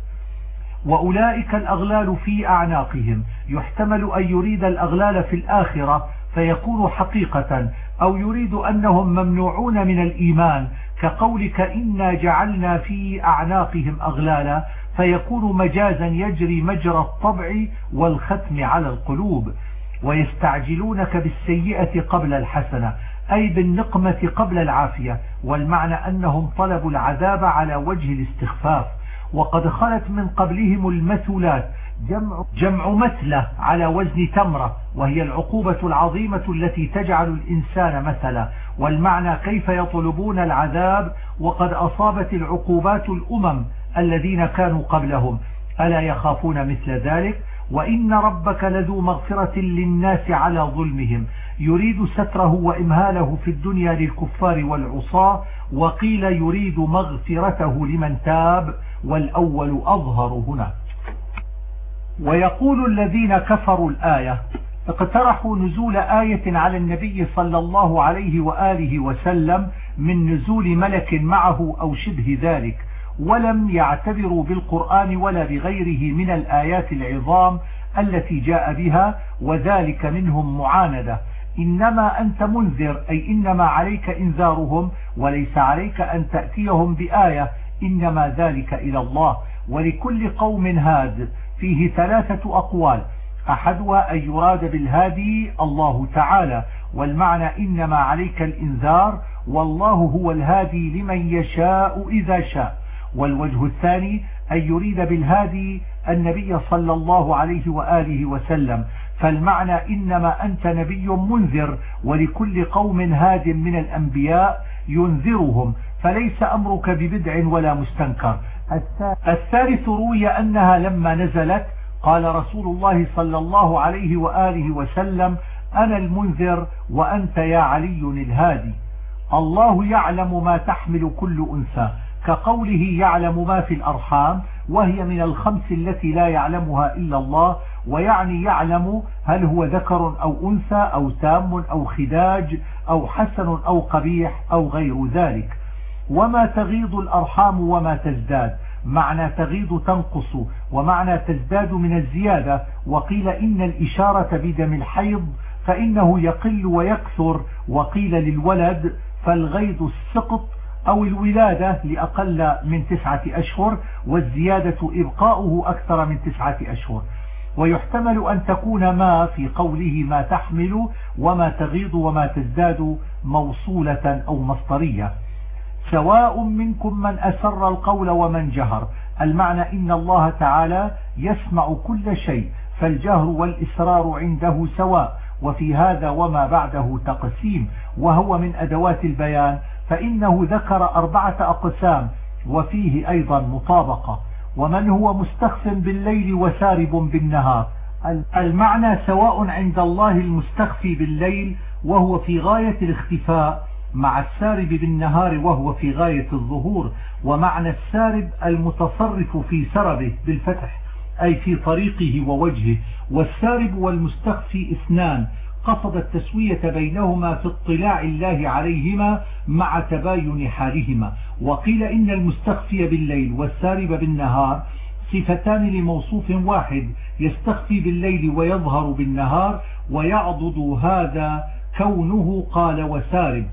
وأولئك الأغلال في أعناقهم. يحتمل أن يريد الأغلال في الآخرة فيكون حقيقة أو يريد أنهم ممنوعون من الإيمان كقولك إنا جعلنا في أعناقهم أغلالا فيكون مجازا يجري مجرى الطبع والختم على القلوب. ويستعجلونك بالسيئة قبل الحسنة. أي بالنقمة قبل العافية والمعنى أنهم طلبوا العذاب على وجه الاستخفاف. وقد خلت من قبلهم المثلات جمع, جمع مثلة على وزن تمرة وهي العقوبة العظيمة التي تجعل الإنسان مثلا. والمعنى كيف يطلبون العذاب وقد أصابت العقوبات الأمم الذين كانوا قبلهم. ألا يخافون مثل ذلك؟ وإن ربك لذو مغفرة للناس على ظلمهم. يريد ستره وإمهاله في الدنيا للكفار والعصاة وقيل يريد مغفرته لمن تاب والأول أظهر هنا. ويقول الذين كفروا الآية اقترحوا نزول آية على النبي صلى الله عليه وآله وسلم من نزول ملك معه أو شبه ذلك ولم يعتبروا بالقرآن ولا بغيره من الآيات العظام التي جاء بها وذلك منهم معاندة. إنما أنت منذر أي إنما عليك إنذارهم وليس عليك أن تأتيهم بآية. إنما ذلك إلى الله. ولكل قوم هاد. فيه ثلاثة أقوال. أحدها أن يراد بالهادي الله تعالى. والمعنى إنما عليك الإنذار. والله هو الهادي لمن يشاء إذا شاء. والوجه الثاني أن يريد بالهادي النبي صلى الله عليه وآله وسلم. فالمعنى إنما أنت نبي منذر ولكل قوم هاد من الأنبياء ينذرهم فليس أمرك ببدع ولا مستنكر. الثالث روي أنها لما نزلت قال رسول الله صلى الله عليه وآله وسلم أنا المنذر وأنت يا علي الهادي. الله يعلم ما تحمل كل أنثى كقوله يعلم ما في الأرحام وهي من الخمس التي لا يعلمها إلا الله ويعني يعلم هل هو ذكر أو أنثى أو تام أو خداج أو حسن أو قبيح أو غير ذلك. وما تغيض الأرحام وما تزداد. معنى تغيض تنقص ومعنى تزداد من الزيادة. وقيل إن الإشارة بدم الحيض فإنه يقل ويكثر. وقيل للولد فالغيض السقط أو الولادة لأقل من تسعة أشهر والزيادة إبقاؤه أكثر من تسعة أشهر. ويحتمل أن تكون ما في قوله ما تحمل وما تغيض وما تزداد موصولة أو مصدرية. سواء منكم من أسر القول ومن جهر. المعنى إن الله تعالى يسمع كل شيء فالجهر والإسرار عنده سواء. وفي هذا وما بعده تقسيم وهو من أدوات البيان. فإنه ذكر أربعة أقسام وفيه أيضا مطابقة. ومن هو مستخف بالليل وسارب بالنهار؟ المعنى سواء عند الله المستخفي بالليل وهو في غاية الاختفاء مع السارب بالنهار وهو في غاية الظهور ومعنى السارب المتصرف في سربه بالفتح أي في طريقه ووجهه. والسارب والمستخفي اثنان قصد التسوية بينهما في اطلاع الله عليهما مع تباين حالهما. وقيل إن المستخفي بالليل والسارب بالنهار صفتان لموصوف واحد يستخفي بالليل ويظهر بالنهار ويعضد هذا كونه قال وسارب.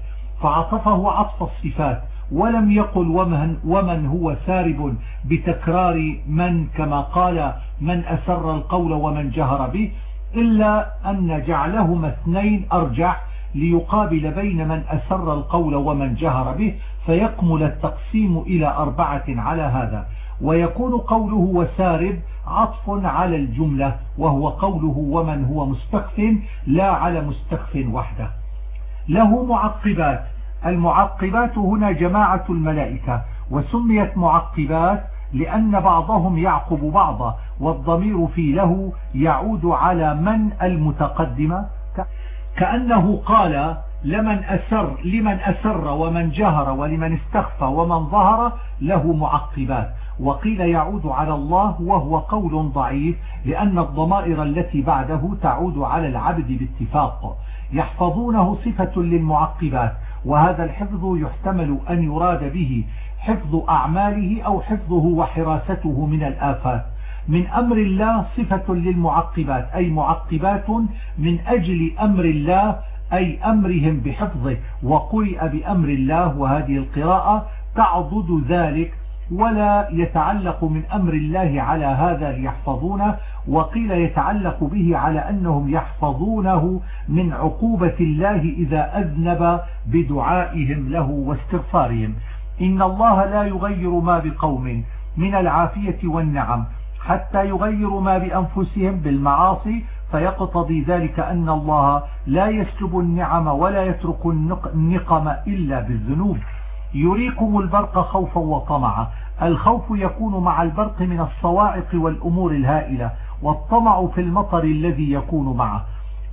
فعطفه عطف الصفات ولم يقل ومن, ومن هو سارب بتكرار من كما قال من أسر القول ومن جهر به. إلا أن جعلهما اثنين أرجح ليقابل بين من أسر القول ومن جهر به فيكمل التقسيم إلى أربعة على هذا. ويكون قوله وسارب عطف على الجملة وهو قوله ومن هو مستخف لا على مستخف وحده. له معقبات. المعقبات هنا جماعة الملائكة وسميت معقبات لأن بعضهم يعقب بعضا. والضمير في له يعود على من المتقدمة كأنه قال لمن أسر لمن أسر ومن جهر ولمن استخفى ومن ظهر له معقبات. وقيل يعود على الله وهو قول ضعيف لأن الضمائر التي بعده تعود على العبد باتفاق. يحفظونه صفة للمعقبات وهذا الحفظ يحتمل أن يراد به حفظ أعماله أو حفظه وحراسته من الآفات. من أمر الله صفة للمعقبات أي معقبات من أجل أمر الله أي أمرهم بحفظه. وقرئ بأمر الله وهذه القراءة تعضد ذلك ولا يتعلق من أمر الله على هذا ليحفظونه وقيل يتعلق به على أنهم يحفظونه من عقوبة الله إذا أذنب بدعائهم له واستغفارهم. إن الله لا يغير ما بقوم من العافية والنعم. حتى يغيروا ما بأنفسهم بالمعاصي فيقتضي ذلك أن الله لا يسلب النعم ولا يترك النقم إلا بالذنوب. يريكم البرق خوفا وطمعا. الخوف يكون مع البرق من الصواعق والأمور الهائلة والطمع في المطر الذي يكون معه.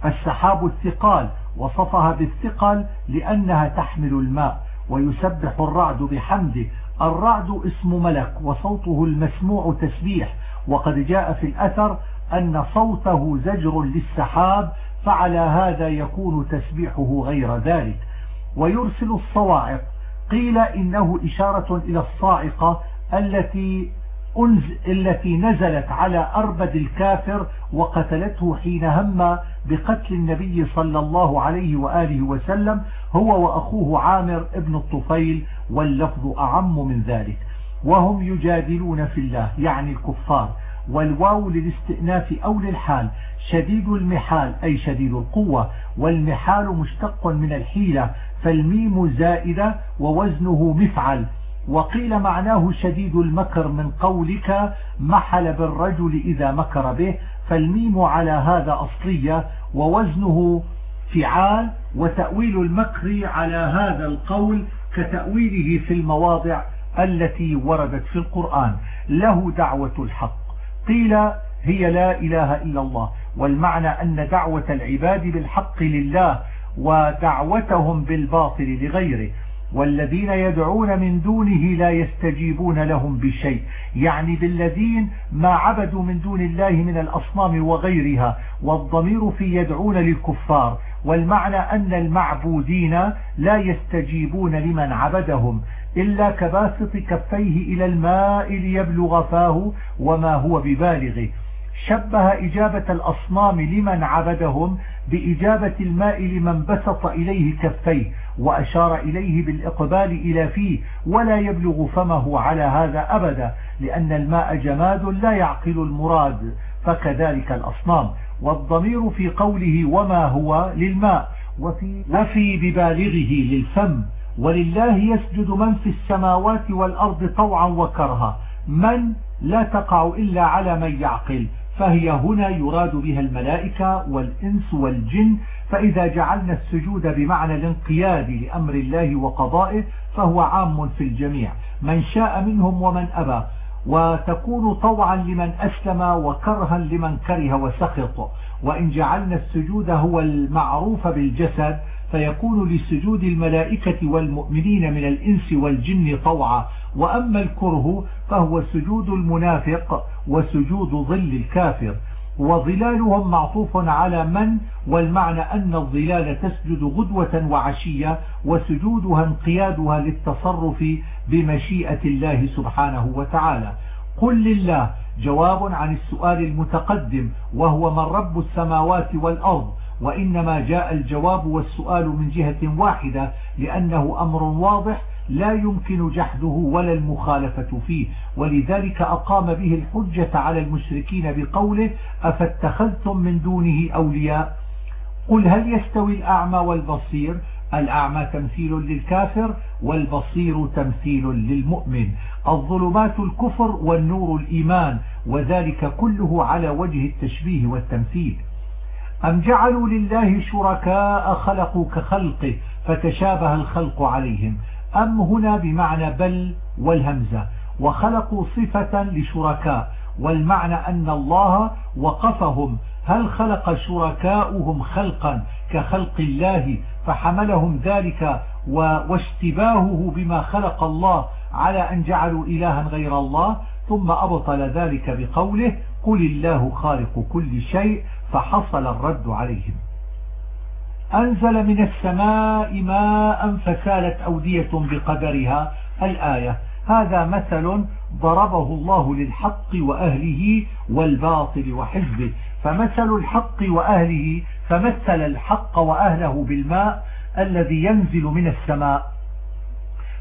السحاب الثقال وصفها بالثقل لأنها تحمل الماء ويسبح الرعد بحمده. الرعد اسم ملك وصوته المسموع تسبيح. وقد جاء في الأثر أن صوته زجر للسحاب فعلى هذا يكون تسبيحه غير ذلك. ويرسل الصواعق. قيل إنه إشارة إلى الصاعقة التي التي نزلت على أربد الكافر وقتلته حين هم بقتل النبي صلى الله عليه وآله وسلم هو وأخوه عامر ابن الطفيل واللفظ أعم من ذلك. وهم يجادلون في الله يعني الكفار. والواو للاستئناف أو للحال شديد المحال أي شديد القوة والمحال مشتق من الحيلة فالميم زائدة ووزنه مفعل. وقيل معناه شديد المكر من قولك محل بالرجل إذا مكر به فالميم على هذا أصلية ووزنه فعال وتأويل المكر على هذا القول كتأويله في المواضع التي وردت في القرآن له دعوة الحق. قيل هي لا إله إلا الله والمعنى أن دعوة العباد بالحق لله ودعوتهم بالباطل لغيره. والذين يدعون من دونه لا يستجيبون لهم بشيء يعني بالذين ما عبدوا من دون الله من الأصنام وغيرها والضمير في يدعون للكفار. والمعنى أن المعبودين لا يستجيبون لمن عبدهم. إلا كباسط كفيه إلى الماء ليبلغ فاه وما هو ببالغه. شبه إجابة الأصنام لمن عبدهم بإجابة الماء لمن بسط إليه كفيه وأشار إليه بالإقبال إلى فيه ولا يبلغ فمه على هذا أبدا لأن الماء جماد لا يعقل المراد فكذلك الأصنام. والضمير في قوله وما هو للماء وفي, وفي ببالغه للفم. ولله يسجد من في السماوات والأرض طوعا وكرها. من لا تقع إلا على من يعقل. فهي هنا يراد بها الملائكة والإنس والجن. فإذا جعلنا السجود بمعنى الانقياد لأمر الله وقضائه فهو عام في الجميع. من شاء منهم ومن أبى. وتكون طوعا لمن أسلم وكرها لمن كره وسخط. وإن جعلنا السجود هو المعروف بالجسد فيكون لسجود الملائكة والمؤمنين من الإنس والجن طوعا. وأما الكره فهو سجود المنافق وسجود ظل الكافر. وظلالهم معطوف على من؟ والمعنى أن الظلال تسجد غدوة وعشية وسجودها انقيادها للتصرف بمشيئة الله سبحانه وتعالى. قل لله جواب عن السؤال المتقدم وهو من رب السماوات والأرض؟ وإنما جاء الجواب والسؤال من جهة واحدة لأنه أمر واضح لا يمكن جحده ولا المخالفة فيه. ولذلك أقام به الحجة على المشركين بقوله أفاتخذتم من دونه أولياء؟ قل هل يستوي الأعمى والبصير؟ الأعمى تمثيل للكافر والبصير تمثيل للمؤمن. الظلمات الكفر والنور الإيمان وذلك كله على وجه التشبيه والتمثيل. أم جعلوا لله شركاء خلقوا كخلقه فتشابه الخلق عليهم؟ أم هنا بمعنى بل والهمزة وخلقوا صفة لشركاء والمعنى أن الله وقفهم. هل خلق شركاؤهم خلقا كخلق الله فحملهم ذلك واشتباهه بما خلق الله على أن جعلوا إلها غير الله؟ ثم أبطل ذلك بقوله قل الله خالق كل شيء فحصل الرد عليهم. أنزل من السماء ماء فسالت أودية بقدرها. الآية هذا مثل ضربه الله للحق وأهله والباطل وحزبه. فمثل الحق وأهله فمثل الحق وأهله بالماء الذي ينزل من السماء.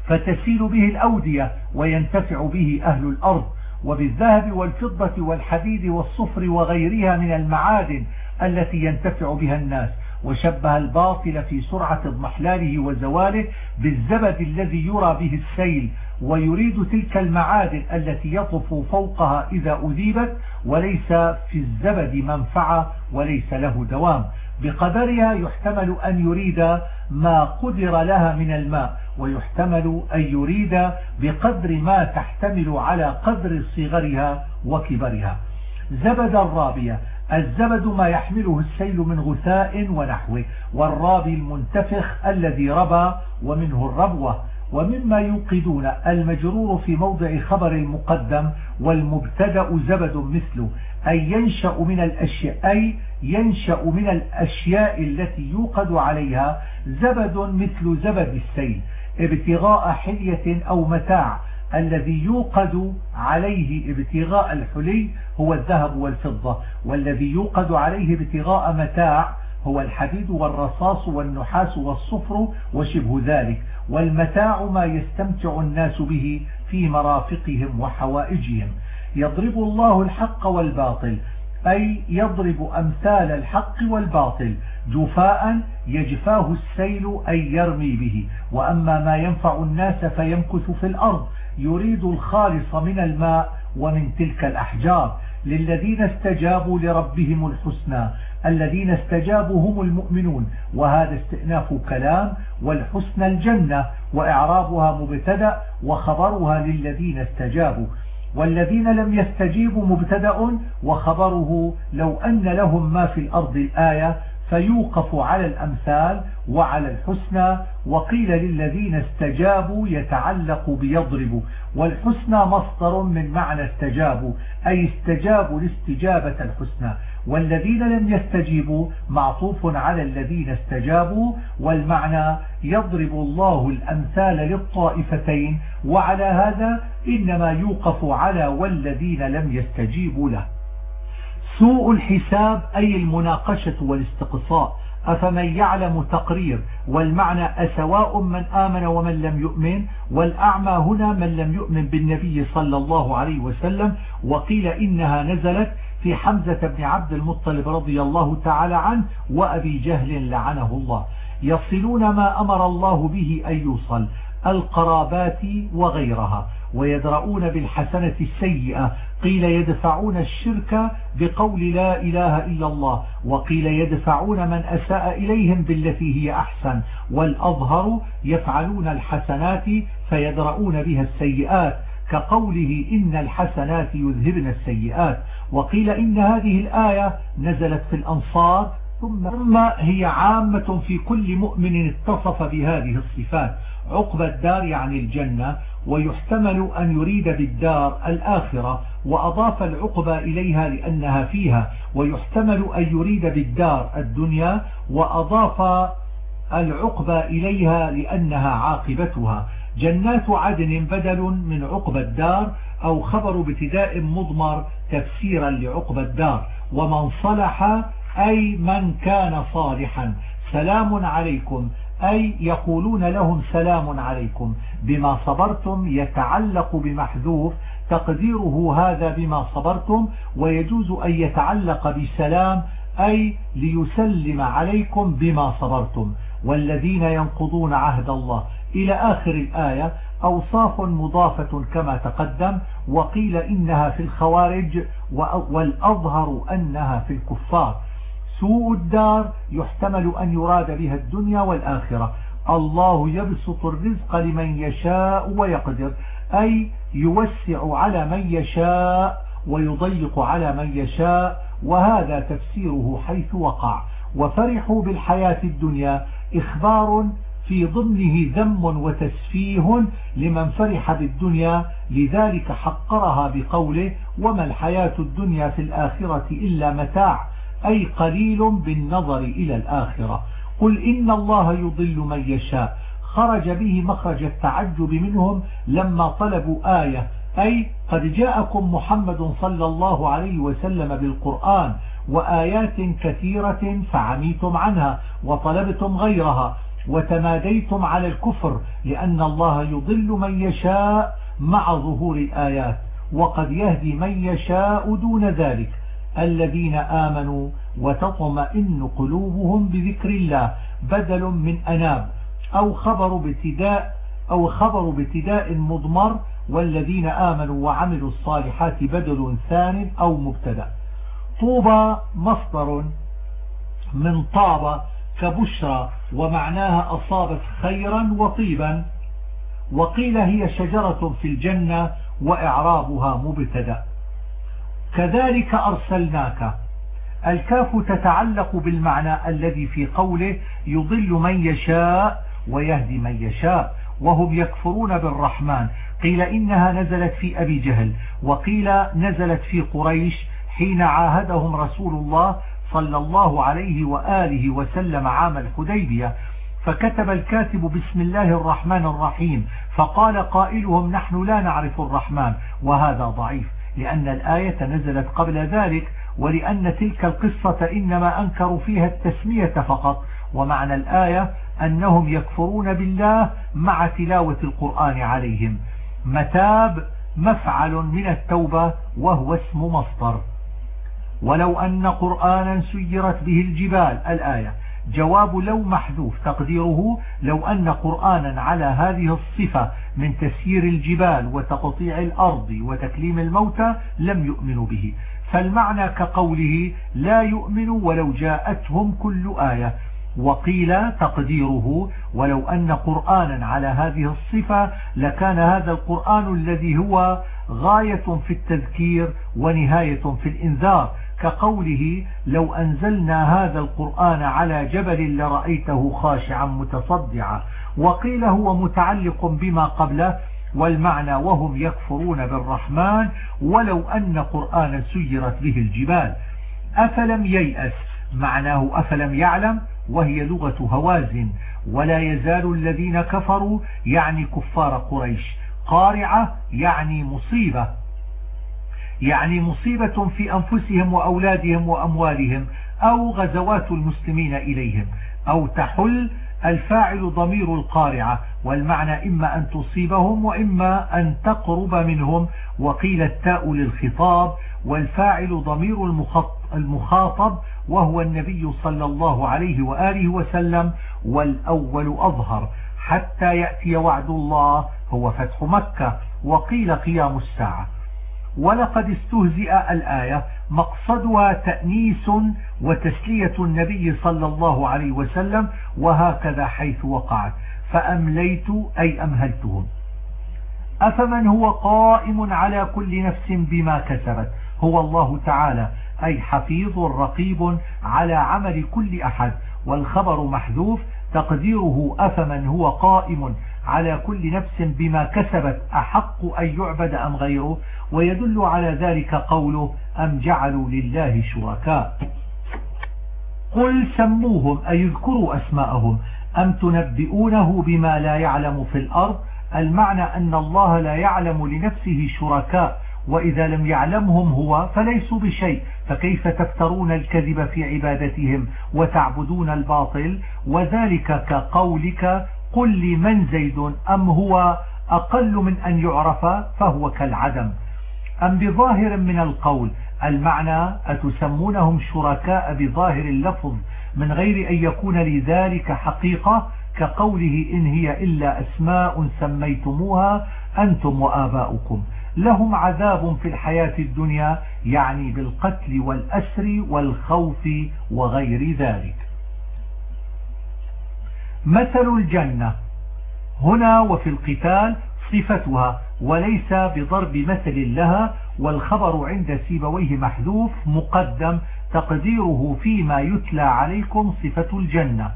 فتسيل به الأودية وينتفع به أهل الأرض. وبالذهب والفضة والحديد والصفر وغيرها من المعادن التي ينتفع بها الناس وشبه الباطل في سرعة اضمحلاله وزواله بالزبد الذي يرى به السيل ويريد تلك المعادن التي يطف فوقها إذا أذيبت وليس في الزبد منفعة وليس له دوام. بقدرها يحتمل أن يريد ما قدر لها من الماء ويحتمل أن يريد بقدر ما تحتمل على قدر صغرها وكبرها. زبد الرابية. الزبد ما يحمله السيل من غثاء ونحوه والرابي المنتفخ الذي ربى ومنه الربوة. ومما يوقدون المجرور في موضع خبر المقدم والمبتدأ زبد مثله. أي ينشأ من الأشياء أي ينشأ من الأشياء التي يوقد عليها زبد مثل زبد السيل ابتغاء حلية أو متاع. الذي يوقد عليه ابتغاء الحلي هو الذهب والفضة والذي يوقد عليه ابتغاء متاع هو الحديد والرصاص والنحاس والصفر وشبه ذلك. والمتاع ما يستمتع الناس به في مرافقهم وحوائجهم. يضرب الله الحق والباطل أي يضرب أمثال الحق والباطل جفاء يجفاه السيل أي يرمي به. وأما ما ينفع الناس فيمكث في الأرض يريد الخالص من الماء ومن تلك الأحجار. للذين استجابوا لربهم الحسنى الذين استجابوا هم المؤمنون. وهذا استئناف كلام والحسنى الجنة وإعرابها مبتدأ وخبرها للذين استجابوا. والذين لم يستجيبوا مبتدأ وخبره لو أن لهم ما في الأرض الآية فيوقف على الأمثال وعلى الحسنى وقيل للذين استجابوا يتعلق بيضرب والحسنى مصدر من معنى استجابوا أي استجابوا لاستجابة الحسنى. والذين لم يستجيبوا معطوف على الذين استجابوا والمعنى يضرب الله الأمثال للطائفتين وعلى هذا إنما يوقف على والذين لم يستجيبوا له. سوء الحساب أي المناقشة والاستقصاء أفمن يعلم تقرير والمعنى أسواء من آمن ومن لم يؤمن والأعمى هنا من لم يؤمن بالنبي صلى الله عليه وسلم وقيل إنها نزلت في حمزة بن عبد المطلب رضي الله تعالى عنه وأبي جهل لعنه الله. يصلون ما أمر الله به أن يوصل القرابات وغيرها ويدرؤون بالحسنة السيئة. قيل يدفعون الشرك بقول لا إله إلا الله وقيل يدفعون من أساء إليهم بالتي هي أحسن. والأظهر يفعلون الحسنات فيدرؤون بها السيئات كقوله إن الحسنات يذهبن السيئات. وقيل إن هذه الآية نزلت في الأنصار ثم هي عامة في كل مؤمن اتصف بهذه الصفات. عقب الدار يعني الجنة ويحتمل أن يريد بالدار الآخرة وأضاف العقبة إليها لأنها فيها ويحتمل أن يريد بالدار الدنيا وأضاف العقبة إليها لأنها عاقبتها. جنات عدن بدل من عقب الدار أو خبر ابتداء مضمر تفسيرا لعقب الدار. ومن صلح أي من كان صالحا. سلام عليكم. أي يقولون لهم سلام عليكم. بما صبرتم يتعلق بمحذوف. تقديره هذا بما صبرتم. ويجوز أن يتعلق بسلام أي ليسلم عليكم بما صبرتم. والذين ينقضون عهد الله. إلى آخر الآية أوصاف مضافة كما تقدم وقيل إنها في الخوارج والأظهر أنها في الكفار. سوء الدار يحتمل أن يراد بها الدنيا والآخرة. الله يبسط الرزق لمن يشاء ويقدر أي يوسع على من يشاء ويضيق على من يشاء وهذا تفسيره حيث وقع. وفرحوا بالحياة الدنيا. إخبار في ضمنه ذم وتسفيه لمن فرح بالدنيا لذلك حقرها بقوله وما الحياة الدنيا في الآخرة إلا متاع أي قليل بالنظر إلى الآخرة. قل إن الله يضل من يشاء. خرج به مخرج التعجب منهم لما طلبوا آية. أي قد جاءكم محمد صلى الله عليه وسلم بالقرآن وآيات كثيرة فعميتم عنها وطلبتم غيرها. وتماديتم على الكفر لأن الله يضل من يشاء مع ظهور الآيات وقد يهدي من يشاء دون ذلك. الذين آمنوا وتطمئن قلوبهم بذكر الله بدل من أناب أو خبر ابتداء أو خبر ابتداء مضمر والذين آمنوا وعملوا الصالحات بدل ثان أو مبتدأ. طوبى مصدر من طاب كبشرى ومعناها أصابت خيرا وطيبا. وقيل هي شجرة في الجنة وإعرابها مبتدأ. كذلك أرسلناك. الكاف تتعلق بالمعنى الذي في قوله يضل من يشاء ويهدي من يشاء وهم يكفرون بالرحمن. قيل إنها نزلت في أبي جهل وقيل نزلت في قريش حين عاهدهم رسول الله صلى الله عليه وآله وسلم عام الحديبية فكتب الكاتب بسم الله الرحمن الرحيم فقال قائلهم نحن لا نعرف الرحمن وهذا ضعيف لأن الآية نزلت قبل ذلك ولأن تلك القصة إنما أنكروا فيها التسمية فقط ومعنى الآية أنهم يكفرون بالله مع تلاوة القرآن عليهم. متاب مفعل من التوبة وهو اسم مصدر. ولو أن قرآنا سيرت به الجبال. الآية. جواب لو محذوف. تقديره لو أن قرآنا على هذه الصفة من تسيير الجبال وتقطيع الأرض وتكليم الموتى لم يؤمنوا به. فالمعنى كقوله لا يؤمن ولو جاءتهم كل آية. وقيل تقديره ولو أن قرآنا على هذه الصفة لكان هذا القرآن الذي هو غاية في التذكير ونهاية في الإنذار. كقوله لو أنزلنا هذا القرآن على جبل لرأيته خاشعا متصدعا. وقيل هو متعلق بما قبله والمعنى وهم يكفرون بالرحمن ولو أن قرآنا سيرت به الجبال. أفلم ييأس؟ معناه أفلم يعلم؟ وهي لغة هوازن. ولا يزال الذين كفروا يعني كفار قريش قارعة يعني مصيبة. يعني مصيبة في أنفسهم وأولادهم وأموالهم أو غزوات المسلمين إليهم أو تحل الفاعل ضمير القارعة والمعنى إما أن تصيبهم وإما أن تقرب منهم وقيل التاء للخطاب والفاعل ضمير المخاطب وهو النبي صلى الله عليه وآله وسلم والأول أظهر حتى يأتي وعد الله هو فتح مكة وقيل قيام الساعة. ولقد استهزئ الآية مقصدها تأنيس وتسلية النبي صلى الله عليه وسلم وهكذا حيث وقعت. فأمليت أي أمهلتهم. أفمن هو قائم على كل نفس بما كسبت؟ هو الله تعالى أي حفيظ رقيب على عمل كل أحد. والخبر محذوف تقديره أفمن هو قائم على كل نفس بما كسبت أحق أن يعبد أم غيره؟ ويدل على ذلك قوله أم جعلوا لله شركاء؟ قل سموهم أي اذكروا أسماءهم. أم تنبئونه بما لا يعلم في الأرض؟ المعنى أن الله لا يعلم لنفسه شركاء وإذا لم يعلمهم هو فليسوا بشيء. فكيف تفترون الكذب في عبادتهم وتعبدون الباطل؟ وذلك كقولك قل لي من زيد أم هو أقل من أن يعرف؟ فهو كالعدم. أم بظاهر من القول؟ المعنى أتسمونهم شركاء بظاهر اللفظ من غير أن يكون لذلك حقيقة؟ كقوله إن هي إلا أسماء سميتموها أنتم وآباؤكم. لهم عذاب في الحياة الدنيا يعني بالقتل والأسر والخوف وغير ذلك. مثل الجنة. هنا وفي القتال صفتها وليس بضرب مثل لها والخبر عند سيبويه محذوف مقدم تقديره فيما يتلى عليكم صفة الجنة.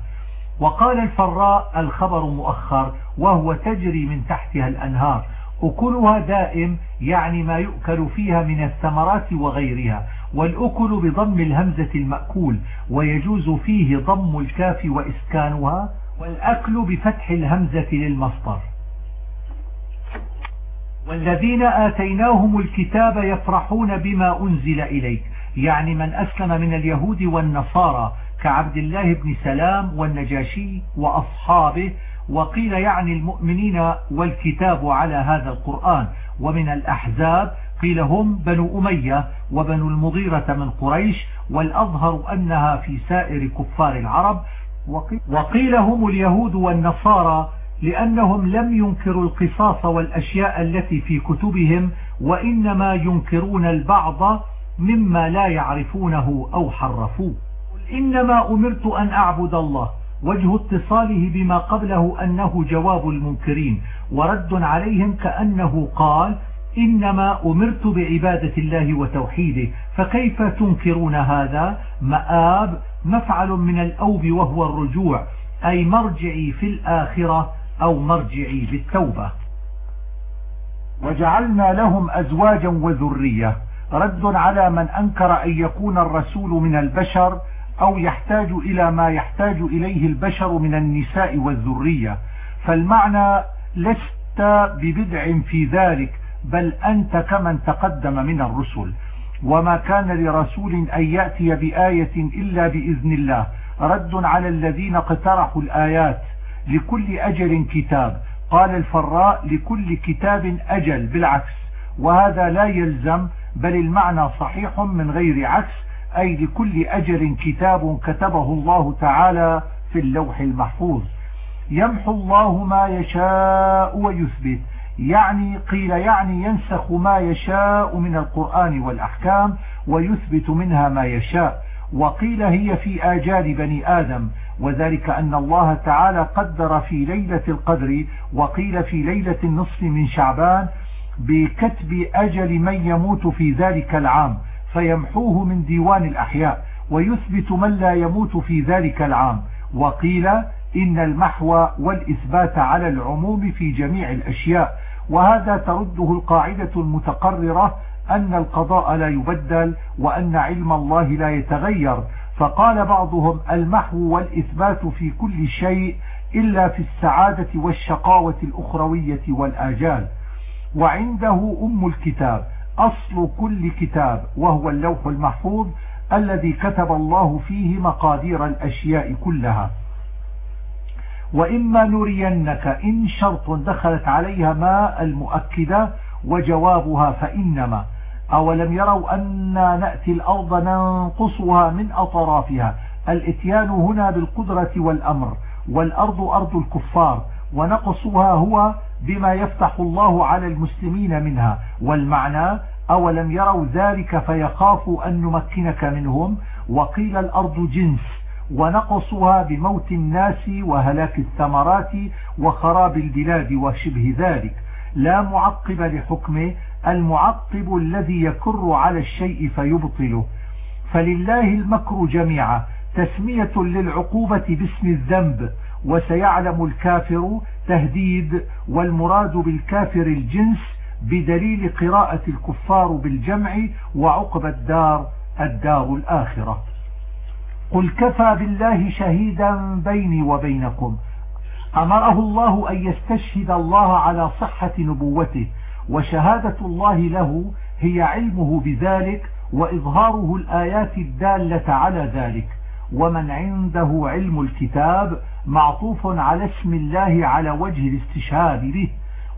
وقال الفراء الخبر مؤخر وهو تجري من تحتها الأنهار. أكلها دائم يعني ما يؤكل فيها من الثمرات وغيرها. والأكل بضم الهمزة المأكول ويجوز فيه ضم الكاف وإسكانها. والأكل بفتح الهمزة للمصدر. والذين آتيناهم الكتاب يفرحون بما أنزل إليك. يعني من أسلم من اليهود والنصارى كعبد الله بن سلام والنجاشي وأصحابه وقيل يعني المؤمنين والكتاب على هذا القرآن. ومن الأحزاب قيل هم بنو أمية وبنو المغيرة من قريش والأظهر أنها في سائر كفار العرب وقيل هم اليهود والنصارى لأنهم لم ينكروا القصاص والأشياء التي في كتبهم وإنما ينكرون البعض مما لا يعرفونه أو حرفوه. إنما أمرت أن أعبد الله. وجه اتصاله بما قبله أنه جواب المنكرين. ورد عليهم كأنه قال إنما أمرت بعبادة الله وتوحيده فكيف تنكرون هذا؟ مآب مفعل من الأوب وهو الرجوع أي مرجعي في الآخرة أو مرجعي بالتوبة. وجعلنا لهم أزواجا وذرية. رد على من أنكر أن يكون الرسول من البشر أو يحتاج إلى ما يحتاج إليه البشر من النساء والذرية. فالمعنى لست ببدع في ذلك بل أنت كمن تقدم من الرسل. وما كان لرسول أن يأتي بآية إلا بإذن الله. رد على الذين اقترحوا الآيات. لكل أجل كتاب. قال الفراء لكل كتاب أجل بالعكس. وهذا لا يلزم بل المعنى صحيح من غير عكس. أي لكل أجل كتاب كتبه الله تعالى في اللوح المحفوظ. يمحو الله ما يشاء ويثبت. يعني قيل يعني ينسخ ما يشاء من القرآن والأحكام ويثبت منها ما يشاء. وقيل هي في آجال بني آدم وذلك أن الله تعالى قدر في ليلة القدر وقيل في ليلة النصف من شعبان بكتب أجل من يموت في ذلك العام فيمحوه من ديوان الأحياء ويثبت من لا يموت في ذلك العام. وقيل إن المحو والإثبات على العموم في جميع الأشياء وهذا ترده القاعدة المتقررة أن القضاء لا يبدل وأن علم الله لا يتغير. فقال بعضهم المحو والإثبات في كل شيء إلا في السعادة والشقاوة الأخروية والآجال. وعنده أم الكتاب أصل كل كتاب وهو اللوح المحفوظ الذي كتب الله فيه مقادير الأشياء كلها. وإما نرينك إن شرط دخلت عليها ما المؤكدة وجوابها فإنما أولم يروا أنا نأتي الأرض ننقصها من أطرافها؟ الإتيان هنا بالقدرة والأمر والأرض أرض الكفار ونقصها هو بما يفتح الله على المسلمين منها. والمعنى أولم يروا ذلك فيخافوا أن نمكنك منهم؟ وقيل الأرض جنس. ونقصها بموت الناس وهلاك الثمرات وخراب البلاد وشبه ذلك. لا معقب لحكمه المعقب الذي يكر على الشيء فيبطله. فلله المكر جميعا. تسمية للعقوبة باسم الذنب. وسيعلم الكافر تهديد. والمراد بالكافر الجنس بدليل قراءة الكفار بالجمع وعقب الدار الدار الآخرة. قل كفى بالله شهيدا بيني وبينكم. أمره الله أن يستشهد الله على صحة نبوته وشهادة الله له هي علمه بذلك وإظهاره الآيات الدالة على ذلك. ومن عنده علم الكتاب معطوف على اسم الله على وجه الاستشهاد به.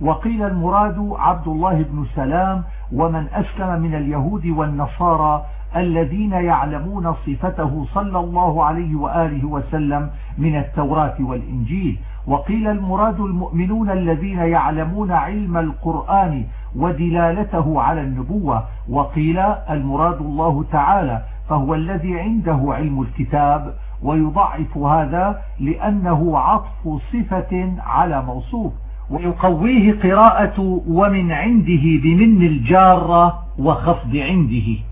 وقيل المراد عبد الله بن سلام ومن أسلم من اليهود والنصارى الذين يعلمون صفته صلى الله عليه وآله وسلم من التوراة والإنجيل. وقيل المراد المؤمنون الذين يعلمون علم القرآن ودلالته على النبوة. وقيل المراد الله تعالى فهو الذي عنده علم الكتاب ويضعف هذا لأنه عطف صفة على موصوف. ويقويه قراءة ومن عنده بمن الجارة وخفض عنده.